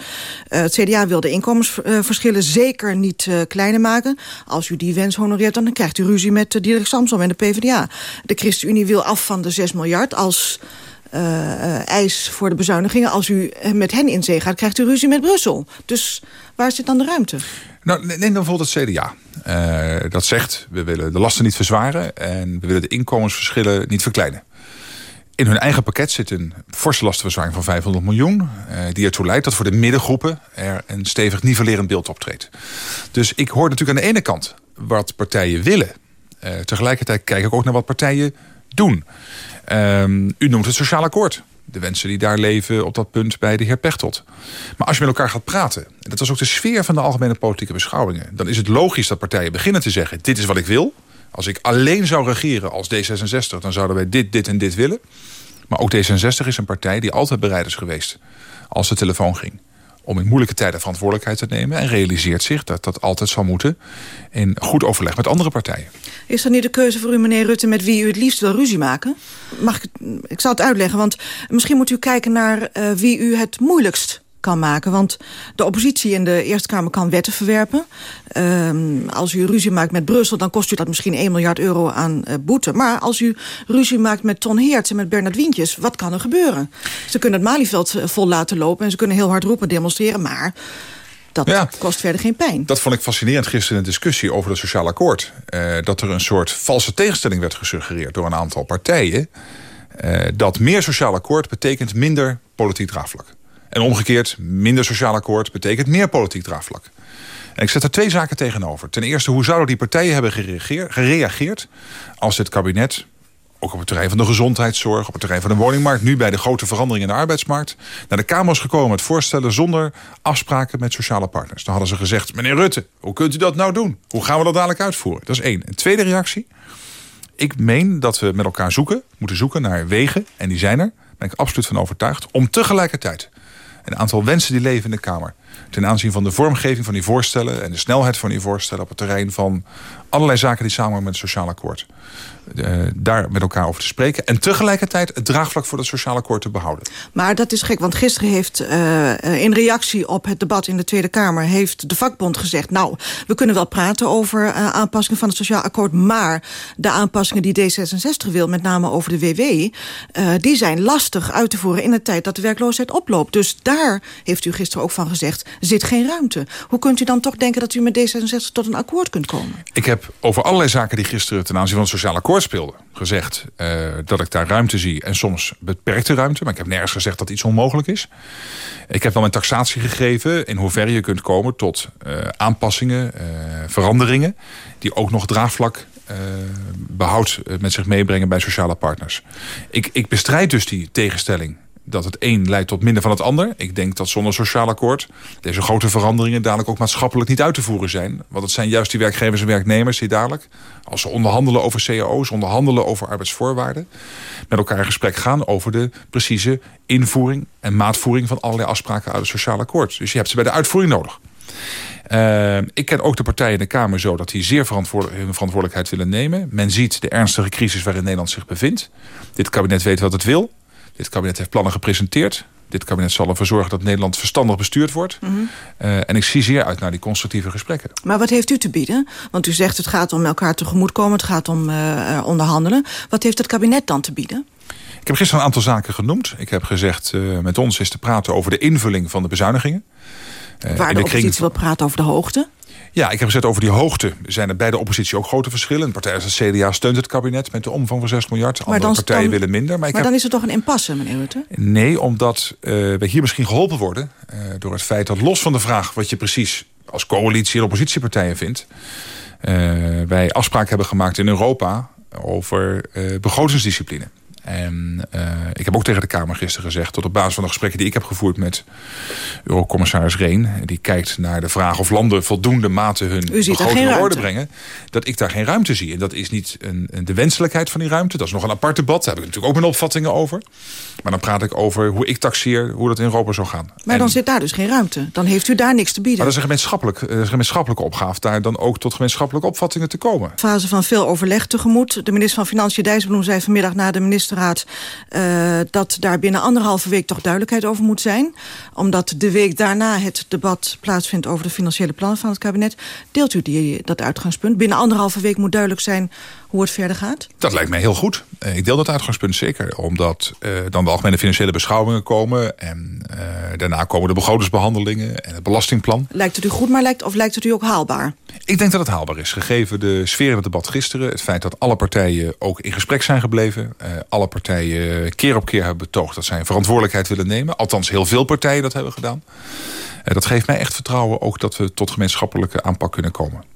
Het CDA wil de inkomensverschillen zeker niet kleiner maken. Als u die wens honoreert, dan krijgt u ruzie met uh, Dirk Samsom en de PvdA. De ChristenUnie wil af van de 6 miljard als... Uh, eis voor de bezuinigingen. Als u met hen in zee gaat, krijgt u ruzie met Brussel. Dus waar zit dan de ruimte? Nou, neem dan bijvoorbeeld het CDA. Dat zegt, we willen de lasten niet verzwaren... en we willen de inkomensverschillen niet verkleinen. In hun eigen pakket zit een forse lastenverzwaring van 500 miljoen... Uh, die ertoe leidt dat voor de middengroepen... er een stevig nivellerend beeld optreedt. Dus ik hoor natuurlijk aan de ene kant wat partijen willen. Tegelijkertijd kijk ik ook naar wat partijen doen. Um, u noemt het sociaal akkoord. De wensen die daar leven op dat punt bij de heer Pechtold. Maar als je met elkaar gaat praten... en dat was ook de sfeer van de algemene politieke beschouwingen... dan is het logisch dat partijen beginnen te zeggen... dit is wat ik wil. Als ik alleen zou regeren als D66... dan zouden wij dit, dit en dit willen. Maar ook D66 is een partij die altijd bereid is geweest... als de telefoon ging om in moeilijke tijden verantwoordelijkheid te nemen... en realiseert zich dat dat altijd zal moeten in goed overleg met andere partijen. Is dat niet de keuze voor u, meneer Rutte, met wie u het liefst wil ruzie maken? Mag ik, ik zal het uitleggen, want misschien moet u kijken naar uh, wie u het moeilijkst kan maken. Want de oppositie in de Eerste Kamer kan wetten verwerpen. Ehm, als u ruzie maakt met Brussel, dan kost u dat misschien 1 miljard euro aan uh, boete. Maar als u ruzie maakt met Ton Heerts en met Bernard Wientjes, wat kan er gebeuren? Ze kunnen het Malieveld eh, vol laten lopen en ze kunnen heel hard roepen, demonstreren, maar... Dat kost verder geen pijn. Dat vond ik fascinerend gisteren in de discussie over het sociaal akkoord. Uh, dat er een soort valse tegenstelling werd gesuggereerd door een aantal partijen. Uh, dat meer sociaal akkoord betekent minder politiek draagvlak. En omgekeerd, minder sociaal akkoord betekent meer politiek draagvlak. En ik zet er twee zaken tegenover. Ten eerste, hoe zouden die partijen hebben gereageerd... als het kabinet, ook op het terrein van de gezondheidszorg... op het terrein van de woningmarkt... nu bij de grote veranderingen in de arbeidsmarkt... naar de Kamer is gekomen met voorstellen zonder afspraken met sociale partners. Dan hadden ze gezegd, meneer Rutte, hoe kunt u dat nou doen? Hoe gaan we dat dadelijk uitvoeren? Dat is één. Een tweede reactie. Ik meen dat we met elkaar zoeken, moeten zoeken naar wegen... en die zijn er, ben ik absoluut van overtuigd... om tegelijkertijd een aantal wensen die leven in de Kamer. Ten aanzien van de vormgeving van die voorstellen... en de snelheid van die voorstellen op het terrein van allerlei zaken die samenhangen met het sociaal akkoord. Uh, daar met elkaar over te spreken. En tegelijkertijd het draagvlak voor het sociaal akkoord te behouden. Maar dat is gek, want gisteren heeft uh, in reactie op het debat in de Tweede Kamer... heeft de vakbond gezegd, nou, we kunnen wel praten over uh, aanpassingen van het sociaal akkoord... maar de aanpassingen die D66 wil, met name over de WW... die zijn lastig uit te voeren in de tijd dat de werkloosheid oploopt. Dus daar heeft u gisteren ook van gezegd, zit geen ruimte. Hoe kunt u dan toch denken dat u met D66 tot een akkoord kunt komen? Ik heb over allerlei zaken die gisteren ten aanzien van het sociaal akkoord speelden... gezegd uh, dat ik daar ruimte zie en soms beperkte ruimte. Maar ik heb nergens gezegd dat iets onmogelijk is. Ik heb wel mijn taxatie gegeven in hoeverre je kunt komen tot uh, aanpassingen, uh, veranderingen... die ook nog draagvlak behoud met zich meebrengen bij sociale partners. Ik, ik bestrijd dus die tegenstelling dat het een leidt tot minder van het ander. Ik denk dat zonder sociaal akkoord deze grote veranderingen dadelijk ook maatschappelijk niet uit te voeren zijn. Want het zijn juist die werkgevers en werknemers die dadelijk, als ze onderhandelen over cao's, onderhandelen over arbeidsvoorwaarden, met elkaar in gesprek gaan over de precieze invoering en maatvoering van allerlei afspraken uit het sociaal akkoord. Dus je hebt ze bij de uitvoering nodig. Uh, ik ken ook de partijen in de Kamer zo dat die zeer verantwoordelijk, hun verantwoordelijkheid willen nemen. Men ziet de ernstige crisis waarin Nederland zich bevindt. Dit kabinet weet wat het wil. Dit kabinet heeft plannen gepresenteerd. Dit kabinet zal ervoor zorgen dat Nederland verstandig bestuurd wordt. Mm -hmm. uh, en ik zie zeer uit naar die constructieve gesprekken. Maar wat heeft u te bieden? Want u zegt het gaat om elkaar tegemoetkomen, het gaat om uh, onderhandelen. Wat heeft het kabinet dan te bieden? Ik heb gisteren een aantal zaken genoemd. Ik heb gezegd, uh, met ons is te praten over de invulling van de bezuinigingen. Waar de, de oppositie wil praten over de hoogte? Ja, ik heb gezegd over die hoogte zijn er bij de oppositie ook grote verschillen. Een partij als de CDA steunt het kabinet met de omvang van 6 miljard. Andere dan, partijen dan, willen minder. Maar, ik maar heb... dan is het toch een impasse, meneer Rutte? Nee, omdat uh, we hier misschien geholpen worden... Uh, door het feit dat los van de vraag wat je precies als coalitie en oppositiepartijen vindt... Uh, wij afspraken hebben gemaakt in Europa over begrotingsdiscipline. En uh, ik heb ook tegen de Kamer gisteren gezegd... tot op basis van de gesprekken die ik heb gevoerd met Eurocommissaris Reen... die kijkt naar de vraag of landen voldoende mate hun begroting in orde brengen... dat ik daar geen ruimte zie. En dat is niet een, de wenselijkheid van die ruimte. Dat is nog een apart debat. Daar heb ik natuurlijk ook mijn opvattingen over. Maar dan praat ik over hoe ik taxeer, hoe dat in Europa zou gaan. Maar en, dan zit daar dus geen ruimte. Dan heeft u daar niks te bieden. Maar dat is een, gemeenschappelijk, dat is een gemeenschappelijke opgave... daar dan ook tot gemeenschappelijke opvattingen te komen. Fase van veel overleg tegemoet. De minister van Financiën Dijsselbloem zei vanmiddag na de minister ministerraad... Uh, dat daar binnen anderhalve week toch duidelijkheid over moet zijn. Omdat de week daarna het debat plaatsvindt over de financiële plannen van het kabinet. Deelt u die, dat uitgangspunt? Binnen anderhalve week moet duidelijk zijn hoe het verder gaat? Dat lijkt mij heel goed. Ik deel dat uitgangspunt zeker. Omdat uh, dan de algemene financiële beschouwingen komen. En uh, daarna komen de begrotingsbehandelingen en het belastingplan. Lijkt het u goed, maar lijkt, of lijkt het u ook haalbaar? Ik denk dat het haalbaar is. Gegeven de sfeer in het debat gisteren. Het feit dat alle partijen ook in gesprek zijn gebleven. Uh, alle partijen keer op keer hebben betoogd dat zij verantwoordelijkheid willen nemen. Althans heel veel partijen dat hebben gedaan. dat geeft mij echt vertrouwen ook dat we tot gemeenschappelijke aanpak kunnen komen.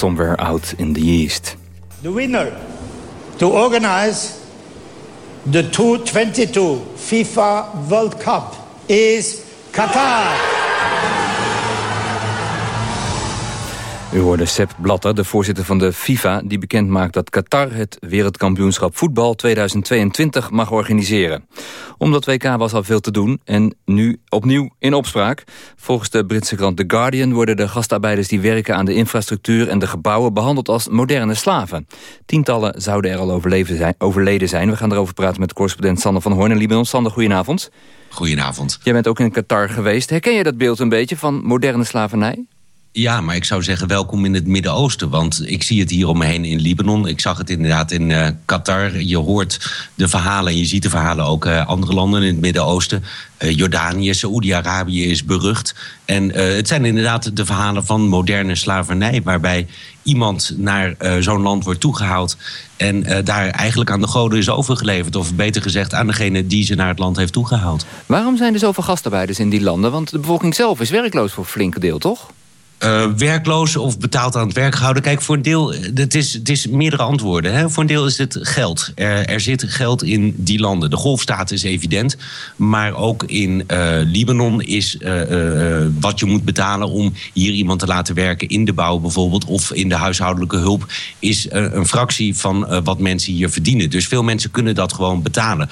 Somewhere Out in the East. The winner to organize the 2022 FIFA World Cup is Qatar. U hoorde Sepp Blatter, de voorzitter van de FIFA... die bekend maakt dat Qatar het wereldkampioenschap voetbal 2022 mag organiseren. Om dat WK was al veel te doen en nu opnieuw in opspraak. Volgens de Britse krant The Guardian worden de gastarbeiders... die werken aan de infrastructuur en de gebouwen behandeld als moderne slaven. Tientallen zouden er al overleven zijn, overleden zijn. We gaan erover praten met correspondent Sander van Hoorn in Libanon. Sander, goedenavond. Goedenavond. Jij bent ook in Qatar geweest. Herken je dat beeld een beetje van moderne slavernij? Ja, maar ik zou zeggen welkom in het Midden-Oosten. Want ik zie het hier om me heen in Libanon. Ik zag het inderdaad in uh, Qatar. Je hoort de verhalen en je ziet de verhalen ook uh, andere landen in het Midden-Oosten. Uh, Jordanië, Saoedi-Arabië is berucht. En het zijn inderdaad de verhalen van moderne slavernij... waarbij iemand naar zo'n land wordt toegehaald... en daar eigenlijk aan de goden is overgeleverd. Of beter gezegd aan degene die ze naar het land heeft toegehaald. Waarom zijn er zoveel gastarbeiders in die landen? Want de bevolking zelf is werkloos voor een flinke deel, toch? Uh, werkloos of betaald aan het werk gehouden. Kijk, voor een deel, het is, het is meerdere antwoorden. Hè? Voor een deel is het geld. Er, er zit geld in die landen. De golfstaten is evident. Maar ook in uh, Libanon is wat je moet betalen om hier iemand te laten werken in de bouw bijvoorbeeld. Of in de huishoudelijke hulp. Is een fractie van wat mensen hier verdienen. Dus veel mensen kunnen dat gewoon betalen.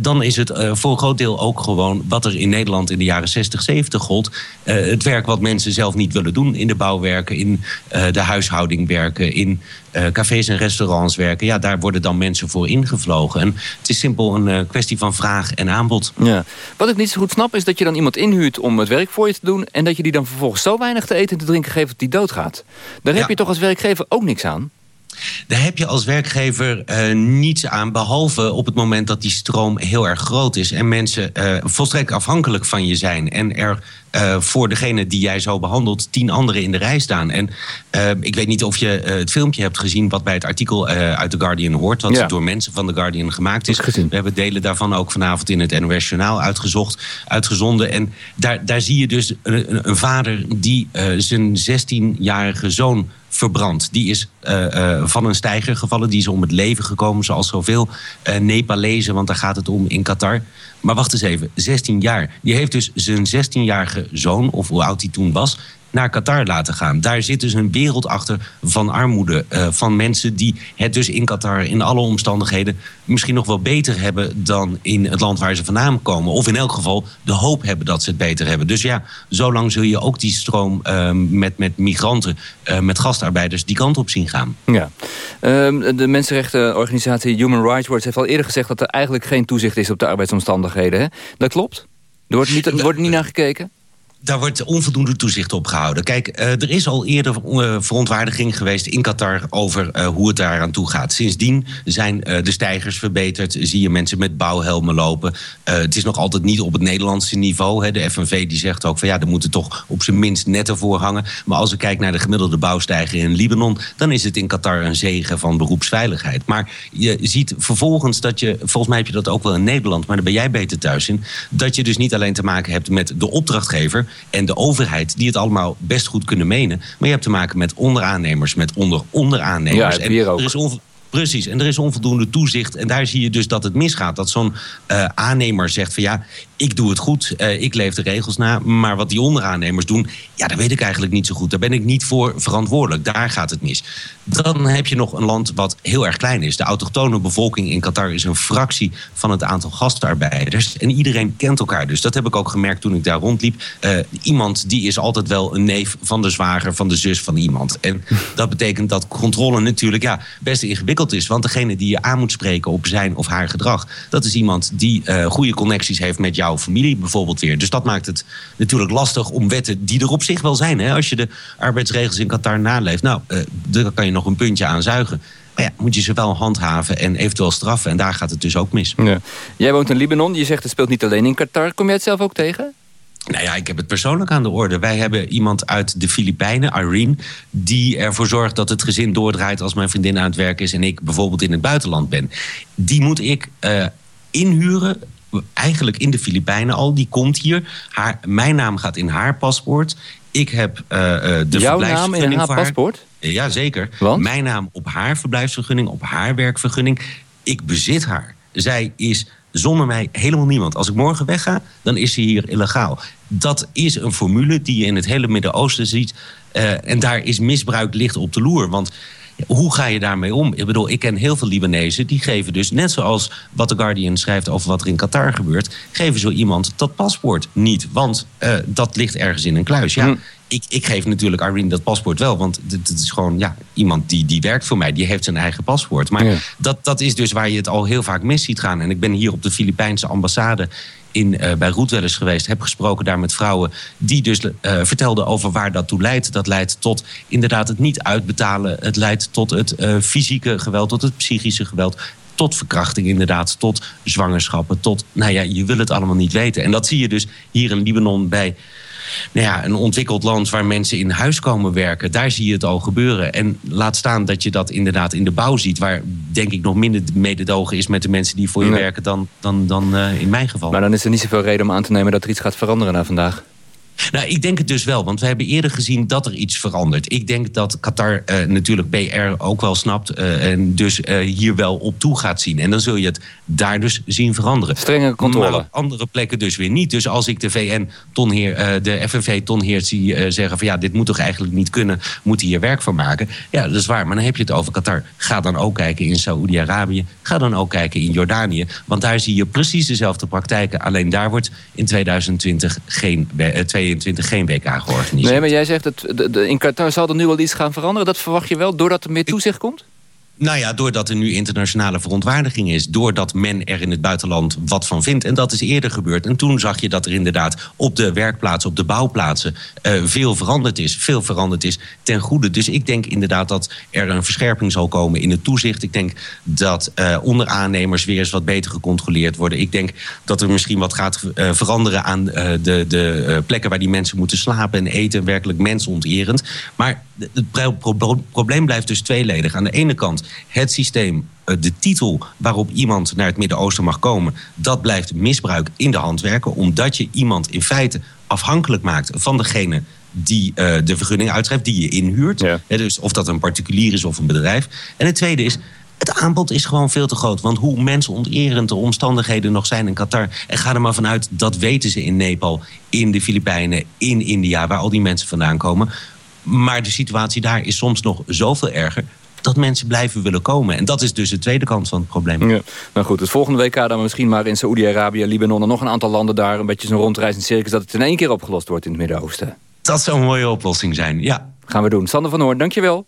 dan is het voor een groot deel ook gewoon wat er in Nederland in de jaren 60, 70 gold. het werk wat mensen zelf niet willen doen in de bouw werken, in uh, de huishouding werken, in uh, cafés en restaurants werken. Ja, daar worden dan mensen voor ingevlogen. En het is simpel een uh, kwestie van vraag en aanbod. Ja. Wat ik niet zo goed snap is dat je dan iemand inhuurt om het werk voor je te doen... en dat je die dan vervolgens zo weinig te eten en te drinken geeft dat die doodgaat. Daar ja. heb je toch als werkgever ook niks aan? Daar heb je als werkgever uh, niets aan, behalve op het moment dat die stroom heel erg groot is en mensen uh, volstrekt afhankelijk van je zijn en er uh, voor degene die jij zo behandelt tien anderen in de rij staan. En ik weet niet of je het filmpje hebt gezien wat bij het artikel uit The Guardian hoort, wat ja. door mensen van The Guardian gemaakt is. We hebben delen daarvan ook vanavond in het NOS Journaal uitgezocht, uitgezonden. En daar, daar zie je dus een, een vader die zijn 16-jarige zoon verbrand. Die is uh, uh, van een steiger gevallen. Die is om het leven gekomen, zoals zoveel uh, Nepalezen. Want daar gaat het om in Qatar. Maar wacht eens even, 16 jaar. Die heeft dus zijn 16-jarige zoon, of hoe oud hij toen was naar Qatar laten gaan. Daar zit dus een wereld achter van armoede. Uh, van mensen die het dus in Qatar in alle omstandigheden... misschien nog wel beter hebben dan in het land waar ze vandaan komen. Of in elk geval de hoop hebben dat ze het beter hebben. Dus ja, zo lang zul je ook die stroom uh, met, met migranten, uh, met gastarbeiders... die kant op zien gaan. Ja. Ehm, de mensenrechtenorganisatie Human Rights Watch heeft al eerder gezegd... dat er eigenlijk geen toezicht is op de arbeidsomstandigheden. Hè? Dat klopt? Er wordt niet, er wordt niet naar gekeken? Daar wordt onvoldoende toezicht op gehouden. Kijk, uh, er is al eerder uh, verontwaardiging geweest in Qatar over uh, hoe het daar aan toe gaat. Sindsdien zijn de stijgers verbeterd. Zie je mensen met bouwhelmen lopen. het is nog altijd niet op het Nederlandse niveau. De FNV die zegt ook van ja, er moeten toch op zijn minst netten voor hangen. Maar als we kijken naar de gemiddelde bouwstijger in Libanon, dan is het in Qatar een zegen van beroepsveiligheid. Maar je ziet vervolgens dat je, volgens mij heb je dat ook wel in Nederland, maar daar ben jij beter thuis in, dat je dus niet alleen te maken hebt met de opdrachtgever en de overheid die het allemaal best goed kunnen menen. Maar je hebt te maken met onderaannemers, met onder-onderaannemers. Ja, hier ook. Er is Precies, en er is onvoldoende toezicht. En daar zie je dus dat het misgaat. Dat zo'n uh, aannemer zegt van ja, ik doe het goed, uh, ik leef de regels na. Maar wat die onderaannemers doen, ja, dat weet ik eigenlijk niet zo goed. Daar ben ik niet voor verantwoordelijk. Daar gaat het mis. Dan heb je nog een land wat heel erg klein is. De autochtone bevolking in Qatar is een fractie van het aantal gastarbeiders. En iedereen kent elkaar. Dus dat heb ik ook gemerkt toen ik daar rondliep. Uh, iemand die is altijd wel een neef van de zwager, van de zus van iemand. En dat betekent dat controle natuurlijk ja, best ingewikkeld is. Want degene die je aan moet spreken op zijn of haar gedrag... dat is iemand die uh, goede connecties heeft met jouw familie bijvoorbeeld weer. Dus dat maakt het natuurlijk lastig om wetten die er op zich wel zijn. Hè? Als je de arbeidsregels in Qatar naleeft... nou, uh, daar kan je nog een puntje aan zuigen. Maar ja, moet je ze wel handhaven en eventueel straffen. En daar gaat het dus ook mis. Ja. Jij woont in Libanon. Je zegt het speelt niet alleen in Qatar. Kom jij het zelf ook tegen? Nou ja, ik heb het persoonlijk aan de orde. Wij hebben iemand uit de Filipijnen, Irene... die ervoor zorgt dat het gezin doordraait als mijn vriendin aan het werk is... en ik bijvoorbeeld in het buitenland ben. Die moet ik uh, inhuren, eigenlijk in de Filipijnen al. Die komt hier. Haar, mijn naam gaat in haar paspoort. Ik heb uh, de Jouw naam in haar paspoort? Ja, zeker. Want? Mijn naam op haar verblijfsvergunning, op haar werkvergunning. Ik bezit haar. Zij is zonder mij helemaal niemand. Als ik morgen wegga, dan is ze hier illegaal. Dat is een formule die je in het hele Midden-Oosten ziet. Uh, en daar is misbruik licht op de loer. Want hoe ga je daarmee om? Ik bedoel, ik ken heel veel Libanezen die geven dus, net zoals wat The Guardian schrijft over wat er in Qatar gebeurt, geven zo iemand dat paspoort niet. Want uh, dat ligt ergens in een kluis. Ja, ik, ik geef natuurlijk Irene dat paspoort wel. Want het is gewoon ja, iemand die, die werkt voor mij. Die heeft zijn eigen paspoort. Maar ja. dat, dat is dus waar je het al heel vaak mis ziet gaan. En ik ben hier op de Filipijnse ambassade in uh, Beirut wel eens geweest. Heb gesproken daar met vrouwen die dus uh, vertelden over waar dat toe leidt. Dat leidt tot inderdaad het niet uitbetalen. Het leidt tot het uh, fysieke geweld, tot het psychische geweld tot verkrachting inderdaad, tot zwangerschappen, tot, nou ja, je wil het allemaal niet weten. En dat zie je dus hier in Libanon bij nou ja, een ontwikkeld land waar mensen in huis komen werken. Daar zie je het al gebeuren. En laat staan dat je dat inderdaad in de bouw ziet, waar denk ik nog minder mededogen is met de mensen die voor je Nee. werken dan, dan, dan uh, in mijn geval. Maar dan is er niet zoveel reden om aan te nemen dat er iets gaat veranderen na vandaag. Nou, ik denk het dus wel, want we hebben eerder gezien dat er iets verandert. Ik denk dat Qatar uh, natuurlijk PR ook wel snapt uh, en dus uh, hier wel op toe gaat zien. En dan zul je het daar dus zien veranderen. Strenge controle. Maar op andere plekken dus weer niet. Dus als ik de VN, tonheer, de FNV tonheert zie zeggen van ja, dit moet toch eigenlijk niet kunnen, moeten hier werk van maken. Ja, dat is waar, maar dan heb je het over Qatar. Ga dan ook kijken in Saoedi-Arabië, ga dan ook kijken in Jordanië, want daar zie je precies dezelfde praktijken. Alleen daar wordt in 2020 geen, 22 geen WK georganiseerd. Nee, maar jij zegt dat de, de, in Qatar zal er nu wel iets gaan veranderen. Dat verwacht je wel, doordat er meer toezicht komt? Nou ja, doordat er nu internationale verontwaardiging is. Doordat men er in het buitenland wat van vindt. En dat is eerder gebeurd. En toen zag je dat er inderdaad op de werkplaatsen, op de bouwplaatsen... Uh, veel veranderd is. Veel veranderd is ten goede. Dus ik denk inderdaad dat er een verscherping zal komen in het toezicht. Ik denk dat uh, onder aannemers weer eens wat beter gecontroleerd worden. Ik denk dat er misschien wat gaat uh, veranderen aan de, de plekken... waar die mensen moeten slapen en eten. Werkelijk mensonterend. Maar het probleem blijft dus tweeledig. Aan de ene kant het systeem, de titel waarop iemand naar het Midden-Oosten mag komen... dat blijft misbruik in de hand werken... omdat je iemand in feite afhankelijk maakt van degene die uh, de vergunning uitschrijft, die je inhuurt. Ja. Dus of dat een particulier is of een bedrijf. En het tweede is, het aanbod is gewoon veel te groot. Want hoe mensonterend de omstandigheden nog zijn in Qatar... en ga er maar vanuit, dat weten ze in Nepal, in de Filipijnen, in India... waar al die mensen vandaan komen... Maar de situatie daar is soms nog zoveel erger dat mensen blijven willen komen. En dat is dus de tweede kant van het probleem. Ja. Nou goed, het volgende WK dan misschien maar in Saoedi-Arabië, Libanon... en nog een aantal landen daar, een beetje zo'n rondreizend circus... dat het in één keer opgelost wordt in het Midden-Oosten. Dat zou een mooie oplossing zijn, ja. Gaan we doen. Sander van Hoorn, dankjewel.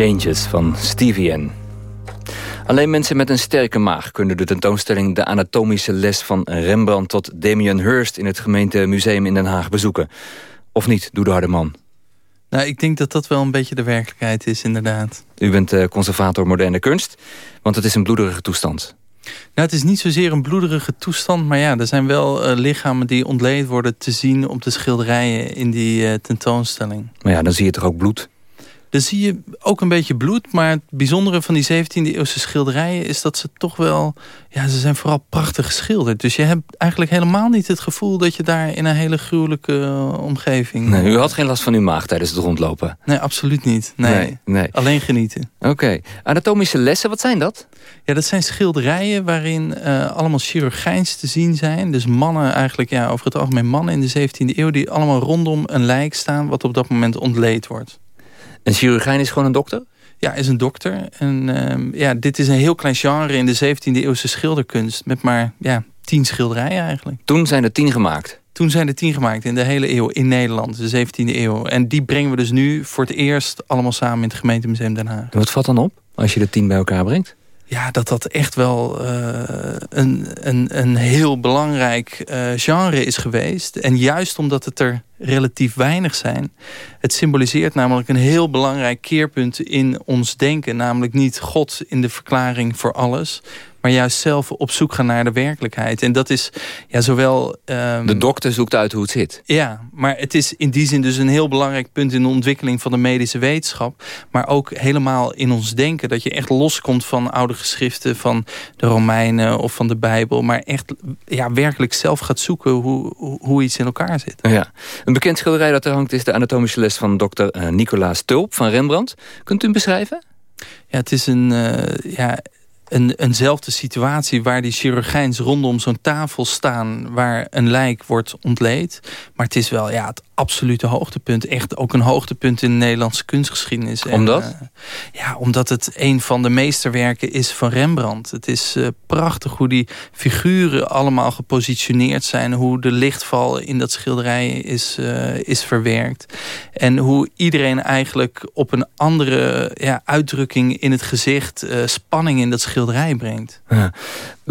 Changes van Stevie N. Alleen mensen met een sterke maag kunnen de tentoonstelling... De anatomische les van Rembrandt tot Damien Hirst... in het gemeentemuseum in Den Haag bezoeken. Of niet, doe de harde man. Nou, ik denk dat dat wel een beetje de werkelijkheid is, inderdaad. U bent eh, conservator moderne kunst, want het is een bloederige toestand. Nou, het is niet zozeer een bloederige toestand, maar ja, er zijn wel eh, lichamen die ontleed worden te zien op de schilderijen in die eh, tentoonstelling. Maar ja, dan zie je toch ook bloed? Dan zie je ook een beetje bloed, maar het bijzondere van die 17e eeuwse schilderijen is dat ze toch wel, ja, ze zijn vooral prachtig geschilderd. Dus je hebt eigenlijk helemaal niet het gevoel dat je daar in een hele gruwelijke eh, omgeving... Nee, u had geen last van uw maag tijdens het rondlopen? Nee, absoluut niet. Nee, Nee, nee. alleen genieten. Oké. Anatomische lessen, wat zijn dat? Ja, dat zijn schilderijen waarin eh, allemaal chirurgijns te zien zijn. Dus mannen eigenlijk, ja, over het algemeen mannen in de 17e eeuw... die allemaal rondom een lijk staan wat op dat moment ontleed wordt. Een chirurgijn is gewoon een dokter? Ja, is een dokter. En ehm, ja, dit is een heel klein genre in de 17e eeuwse schilderkunst. Met maar ja, tien schilderijen eigenlijk. Toen zijn er tien gemaakt? Toen zijn er tien gemaakt in de hele eeuw in Nederland, de 17e eeuw. En die brengen we dus nu voor het eerst allemaal samen in het gemeentemuseum Den Haag. En wat valt dan op als je de tien bij elkaar brengt? Ja, dat dat echt wel eh, een, een, een heel belangrijk eh, genre is geweest. En juist omdat het er relatief weinig zijn. Het symboliseert namelijk een heel belangrijk keerpunt in ons denken. Namelijk niet God in de verklaring voor alles. Maar juist zelf op zoek gaan naar de werkelijkheid. En dat is ja, zowel... ehm, De dokter zoekt uit hoe het zit. ja, maar het is in die zin dus een heel belangrijk punt in de ontwikkeling van de medische wetenschap. Maar ook helemaal in ons denken. Dat je echt loskomt van oude geschriften van de Romeinen of van de Bijbel. Maar echt ja, werkelijk zelf gaat zoeken hoe, hoe, iets in elkaar zit. Ja. Een bekend schilderij dat er hangt is de anatomische les van dokter eh, Nicolaas Tulp van Rembrandt. Kunt u hem beschrijven? Ja, het is een, eh, ja, een, eenzelfde situatie waar die chirurgijns rondom zo'n tafel staan... waar een lijk wordt ontleed. Maar het is wel ja, het absolute hoogtepunt. Echt ook een hoogtepunt in de Nederlandse kunstgeschiedenis. En, Omdat? eh, ja, omdat het een van de meesterwerken is van Rembrandt. Het is eh, prachtig hoe die figuren allemaal gepositioneerd zijn. Hoe de lichtval in dat schilderij is, eh, is verwerkt. En hoe iedereen eigenlijk op een andere ja, uitdrukking in het gezicht... spanning in dat schilderij brengt. Ja.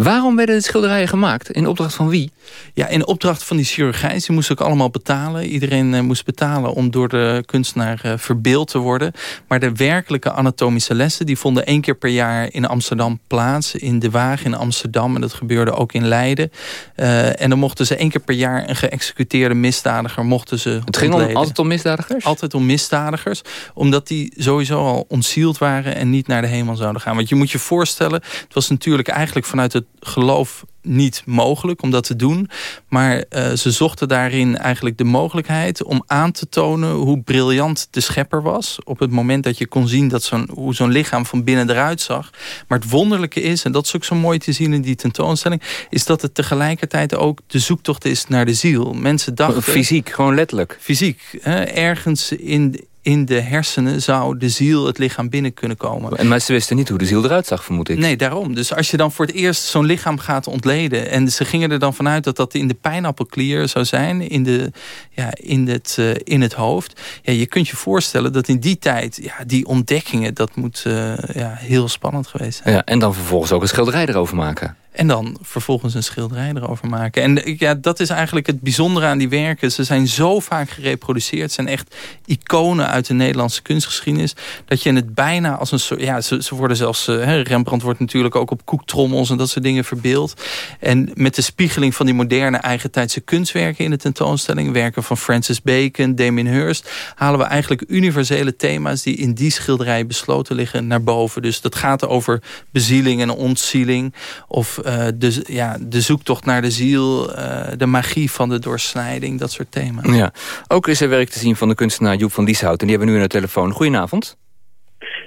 Waarom werden de schilderijen gemaakt? In opdracht van wie? Ja, in opdracht van die chirurgijns. Die moesten ook allemaal betalen. Iedereen eh, moest betalen om door de kunstenaar eh, verbeeld te worden. Maar de werkelijke anatomische lessen... die vonden één keer per jaar in Amsterdam plaats. In De Waag in Amsterdam. En dat gebeurde ook in Leiden. Eh, en dan mochten ze één keer per jaar... een geëxecuteerde misdadiger mochten ze Het ging om, altijd om misdadigers? Altijd om misdadigers. Omdat die sowieso al ontzield waren en niet naar de hemel zouden gaan. Want je moet je voorstellen, het was natuurlijk eigenlijk vanuit het geloof niet mogelijk om dat te doen. Maar eh, ze zochten daarin eigenlijk de mogelijkheid om aan te tonen hoe briljant de schepper was. Op het moment dat je kon zien dat zo'n, hoe zo'n lichaam van binnen eruit zag. Maar het wonderlijke is, en dat is ook zo mooi te zien in die tentoonstelling, is dat het tegelijkertijd ook de zoektocht is naar de ziel. Mensen dachten... Fysiek, gewoon letterlijk. Fysiek. Hè, ergens in, in de hersenen zou de ziel het lichaam binnen kunnen komen. En maar ze wisten niet hoe de ziel eruit zag, vermoed ik. Nee, daarom. Dus als je dan voor het eerst zo'n lichaam gaat ontleden... en ze gingen er dan vanuit dat dat in de pijnappelklier zou zijn... in, de, ja, in, het, eh, in het hoofd. Ja, je kunt je voorstellen dat in die tijd... Ja, die ontdekkingen, dat moet eh, ja, heel spannend geweest zijn. Ja, en dan vervolgens ook een schilderij erover maken. En dan vervolgens een schilderij erover maken. En ja, dat is eigenlijk het bijzondere aan die werken. Ze zijn zo vaak gereproduceerd. Het zijn echt iconen uit de Nederlandse kunstgeschiedenis. Dat je het bijna als een soort... Ja, ze, ze worden zelfs... Uh, Rembrandt wordt natuurlijk ook op koektrommels en dat soort dingen verbeeld. En met de spiegeling van die moderne eigentijdse kunstwerken in de tentoonstelling... werken van Francis Bacon, Damien Hirst... halen we eigenlijk universele thema's die in die schilderij besloten liggen naar boven. Dus dat gaat over bezieling en ontzieling. Of uh, de, ja, de zoektocht naar de ziel, uh, de magie van de doorsnijding, dat soort thema's. Ja. Ook is er werk te zien van de kunstenaar Joep van Lieshout. En die hebben we nu aan de telefoon. Goedenavond.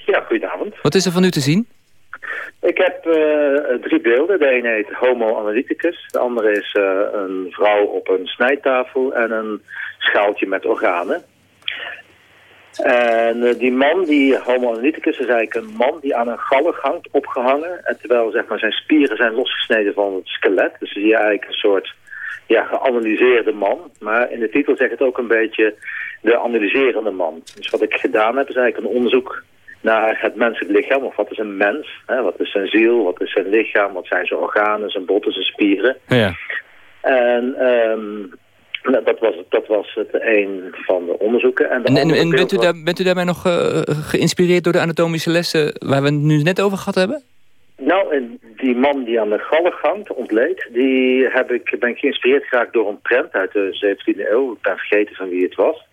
Ja, goedenavond. Wat is er van u te zien? Ik heb uh, drie beelden. De ene heet Homo Analyticus. De andere is uh, een vrouw op een snijtafel en een schaaltje met organen. En uh, die man, die homo analyticus, is eigenlijk een man die aan een galg hangt, opgehangen. En terwijl zeg maar, zijn spieren zijn losgesneden van het skelet. Dus zie je eigenlijk een soort ja, geanalyseerde man. Maar in de titel zegt het ook een beetje de analyserende man. Dus wat ik gedaan heb is eigenlijk een onderzoek naar het menselijk lichaam. Of wat is een mens? Hè? Wat is zijn ziel? Wat is zijn lichaam? Wat zijn zijn organen, zijn botten, zijn spieren? Ja. En... Um, nou, dat, was, dat was het een van de onderzoeken. En, de en, en, en bent, u daar, bent u daarbij nog uh, geïnspireerd door de anatomische lessen... waar we het nu net over gehad hebben? Nou, die man die aan de galg hangt, ontleed... die heb ik, ben ik geïnspireerd geraakt door een prent uit de 17e eeuw. Ik ben vergeten van wie het was.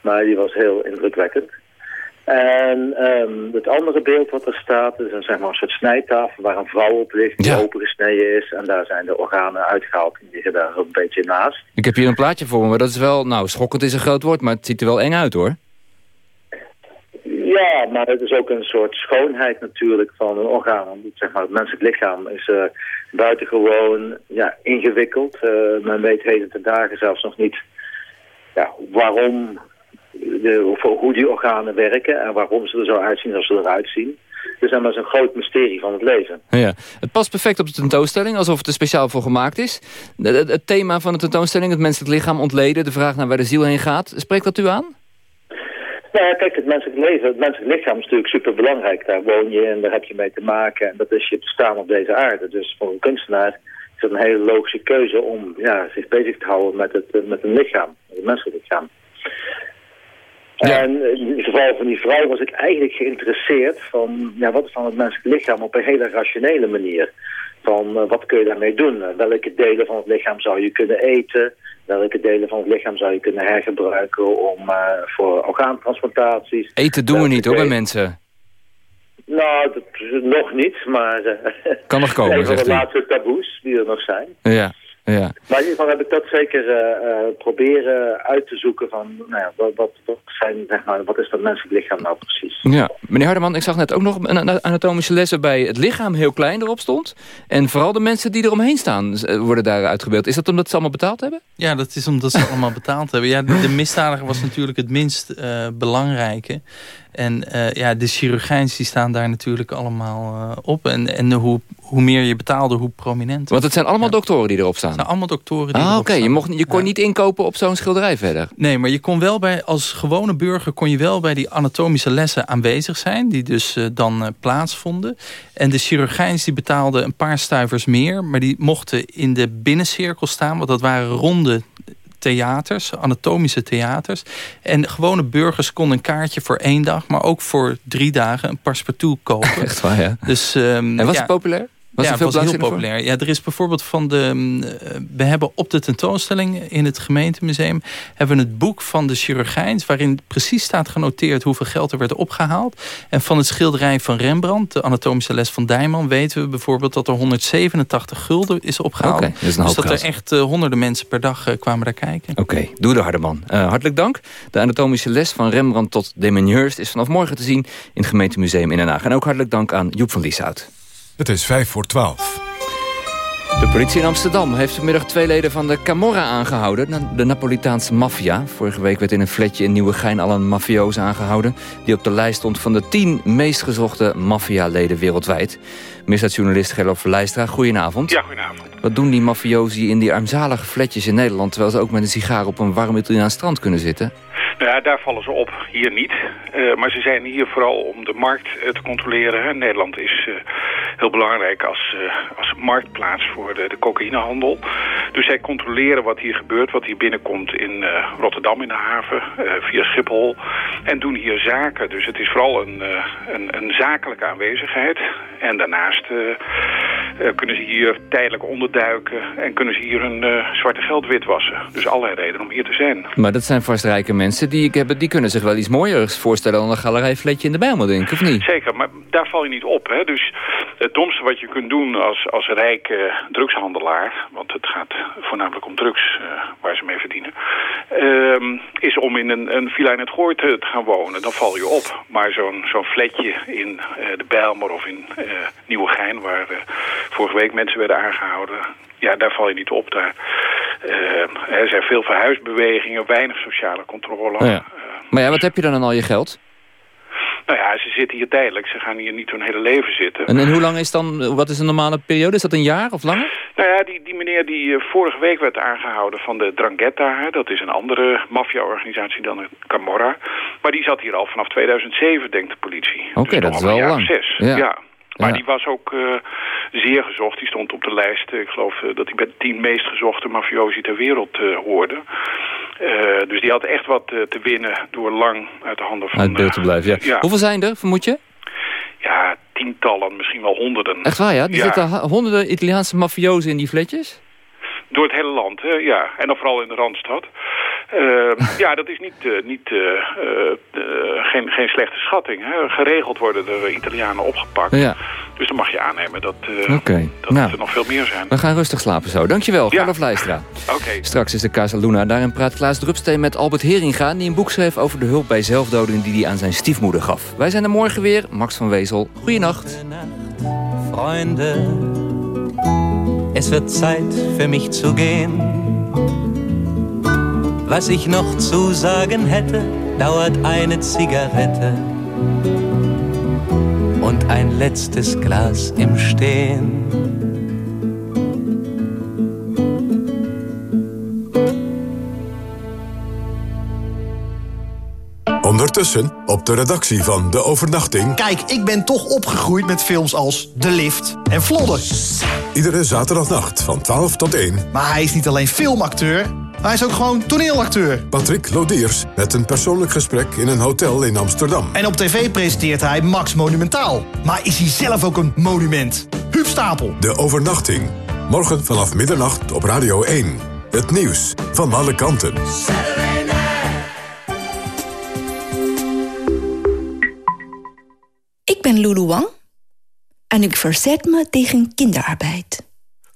Maar die was heel indrukwekkend. En um, het andere beeld wat er staat is een, zeg maar, een soort snijtafel waar een vrouw op ligt die ja. opengesneden is. En daar zijn de organen uitgehaald en die liggen daar een beetje naast. Ik heb hier een plaatje voor me, maar dat is wel, nou schokkend is een groot woord, maar het ziet er wel eng uit hoor. Ja, maar het is ook een soort schoonheid natuurlijk van een orgaan. Want zeg maar, het menselijk lichaam is uh, buitengewoon ja, ingewikkeld. Uh, men weet heden ten dagen zelfs nog niet ja, waarom de, hoe die organen werken en waarom ze er zo uitzien als ze eruit zien. Dus dat is een groot mysterie van het leven. Ja, het past perfect op de tentoonstelling, alsof het er speciaal voor gemaakt is. Het, het thema van de tentoonstelling, het menselijk lichaam ontleden... de vraag naar waar de ziel heen gaat, spreekt dat u aan? Nou ja, kijk, het menselijk leven, het menselijk lichaam is natuurlijk super belangrijk. Daar woon je en daar heb je mee te maken. En dat is je bestaan op deze aarde. Dus voor een kunstenaar is het een hele logische keuze om ja, zich bezig te houden met, het, met een lichaam, het menselijk lichaam. Ja. En in het geval van die vrouw was ik eigenlijk geïnteresseerd van ja, wat is dan het menselijk lichaam op een hele rationele manier. Van uh, wat kun je daarmee doen? welke delen van het lichaam zou je kunnen eten? Welke delen van het lichaam zou je kunnen hergebruiken om, uh, voor orgaantransplantaties? Eten doen we niet hoor bij mensen. Nou, dat, nog niet, maar... Uh, kan nog komen, (laughs) de zegt u. laatste taboes die er nog zijn. Ja. Ja. Maar in ieder geval heb ik dat zeker uh, proberen uit te zoeken van, nou ja, wat, wat, wat, zijn, zeg maar, wat is dat menselijk lichaam nou precies? Ja, meneer Hardeman, ik zag net ook nog een anatomische les waarbij het lichaam heel klein erop stond. En vooral de mensen die eromheen staan worden daar uitgebeeld. Is dat omdat ze allemaal betaald hebben? Ja, dat is omdat ze (laughs) allemaal betaald hebben. Ja, de, de misdadiger was natuurlijk het minst uh, belangrijke. En uh, ja, de chirurgijns die staan daar natuurlijk allemaal uh, op. En, en hoe, hoe meer je betaalde, hoe prominent. Want het zijn allemaal ja. doktoren die erop staan? Het zijn allemaal doktoren die ah, okay. staan. Je, mocht, je kon ja. niet inkopen op zo'n schilderij verder? Nee, maar je kon wel bij, als gewone burger kon je wel bij die anatomische lessen aanwezig zijn. Die dus uh, dan plaatsvonden. En de chirurgijns die betaalden een paar stuivers meer. Maar die mochten in de binnencirkel staan. Want dat waren ronde theaters, anatomische theaters. En gewone burgers konden een kaartje voor één dag... maar ook voor drie dagen een paspartout kopen. (laughs) Echt waar, ja. Dus, um, en was ja, het populair? Was ja, veel het was heel populair. Ja, er is bijvoorbeeld van de... We hebben op de tentoonstelling in het gemeentemuseum... hebben we het boek van de chirurgijns... waarin precies staat genoteerd hoeveel geld er werd opgehaald. En van het schilderij van Rembrandt, de anatomische les van Dijman... weten we bijvoorbeeld dat er 187 gulden is opgehaald. Okay, dat is dus dat er echt uh, honderden mensen per dag uh, kwamen daar kijken. Oké, okay, doe de Hardeman. Uh, hartelijk dank. De anatomische les van Rembrandt tot Demenieurs... is vanaf morgen te zien in het gemeentemuseum in Den Haag. En ook hartelijk dank aan Joep van Lieshout. Het is vijf voor twaalf. De politie in Amsterdam heeft vanmiddag twee leden van de Camorra aangehouden. De Napolitaanse maffia. Vorige week werd in een flatje in Nieuwegein al een mafioos aangehouden... die op de lijst stond van de tien meest gezochte maffialeden wereldwijd. Misdaadjournalist Gerlof Verlijstra, goedenavond. Ja, goedenavond. Wat doen die mafiosi in die armzalige flatjes in Nederland... terwijl ze ook met een sigaar op een warm Italiaans strand kunnen zitten? Ja, daar vallen ze op. Hier niet. Uh, maar ze zijn hier vooral om de markt uh, te controleren. Hè. Nederland is uh, heel belangrijk als, als marktplaats voor de, de cocaïnehandel. Dus zij controleren wat hier gebeurt, wat hier binnenkomt in Rotterdam in de haven, via Schiphol. En doen hier zaken. Dus het is vooral een, een, een zakelijke aanwezigheid. En daarnaast kunnen ze hier tijdelijk onderduiken en kunnen ze hier hun zwarte geld witwassen. Dus allerlei redenen om hier te zijn. Maar dat zijn vast rijke mensen die, ik heb, die kunnen zich wel iets mooiers voorstellen dan een galerijfletje in de Bijlmer, denk ik, of niet? Zeker, maar daar val je niet op. Hè? Dus het domste wat je kunt doen als, als rijke drugshandelaar, want het gaat voornamelijk om drugs uh, waar ze mee verdienen, uh, is om in een, een villa in het Gooi te, te, gaan wonen. Dan val je op. Maar zo'n zo'n flatje in uh, de Bijlmer of in Nieuwegein, waar vorige week mensen werden aangehouden, ja, daar val je niet op. Daar, uh, er zijn veel verhuisbewegingen, weinig sociale controle. Oh ja. Maar ja, wat heb je dan aan al je geld? Nou ja, ze zitten hier tijdelijk. Ze gaan hier niet hun hele leven zitten. En, en hoe lang is dan, wat is een normale periode? Is dat een jaar of langer? Nou ja, die, die meneer die uh, vorige week werd aangehouden van de Drangheta. Hè, dat is een andere maffia-organisatie dan de Camorra. Maar die zat hier al vanaf 2007, denkt de politie. Oké, okay, dus dat is wel lang. Zes. ja. ja. Maar ja. die was ook uh, zeer gezocht. Die stond op de lijst. Ik geloof uh, dat hij bij de tien meest gezochte mafiosi ter wereld hoorde. dus die had echt wat te winnen door lang uit de handen van... Uit beeld te blijven, ja. ja. Hoeveel zijn er, vermoed je? Ja, tientallen, misschien wel honderden. Echt waar, ja? Er zitten honderden Italiaanse mafiozen in die fletjes? Door het hele land, hè? ja. En dan vooral in de Randstad. Uh, ja, dat is niet, uh, niet, uh, geen, geen slechte schatting. Hè. Geregeld worden er Italianen opgepakt. Ja. Dus dan mag je aannemen dat, okay. dat nou, er nog veel meer zijn. We gaan rustig slapen zo. Dankjewel, ja. Carlo Vlijstra. Okay. Straks is de Casa Luna. Daarin praat Klaas Drupsteen met Albert Heringa... die een boek schreef over de hulp bij zelfdoding die hij aan zijn stiefmoeder gaf. Wij zijn er morgen weer. Max van Wezel. Goeienacht. Freunde, es wird Zeit für mich zu gehen. Was ich noch zu sagen hätte, dauert eine Zigarette und ein letztes Glas im Stehen. Ondertussen op de redactie van De Overnachting... Kijk, ik ben toch opgegroeid met films als De Lift en Vlodder. Iedere zaterdagnacht van 12 tot 1. Maar hij is niet alleen filmacteur... Hij is ook gewoon toneelacteur. Patrick Lodiers met een persoonlijk gesprek in een hotel in Amsterdam. En op tv presenteert hij Max Monumentaal. Maar is hij zelf ook een monument? Huub Stapel. De overnachting. Morgen vanaf middernacht op Radio 1. Het nieuws van alle kanten. Ik ben Lulu Wang. En ik verzet me tegen kinderarbeid.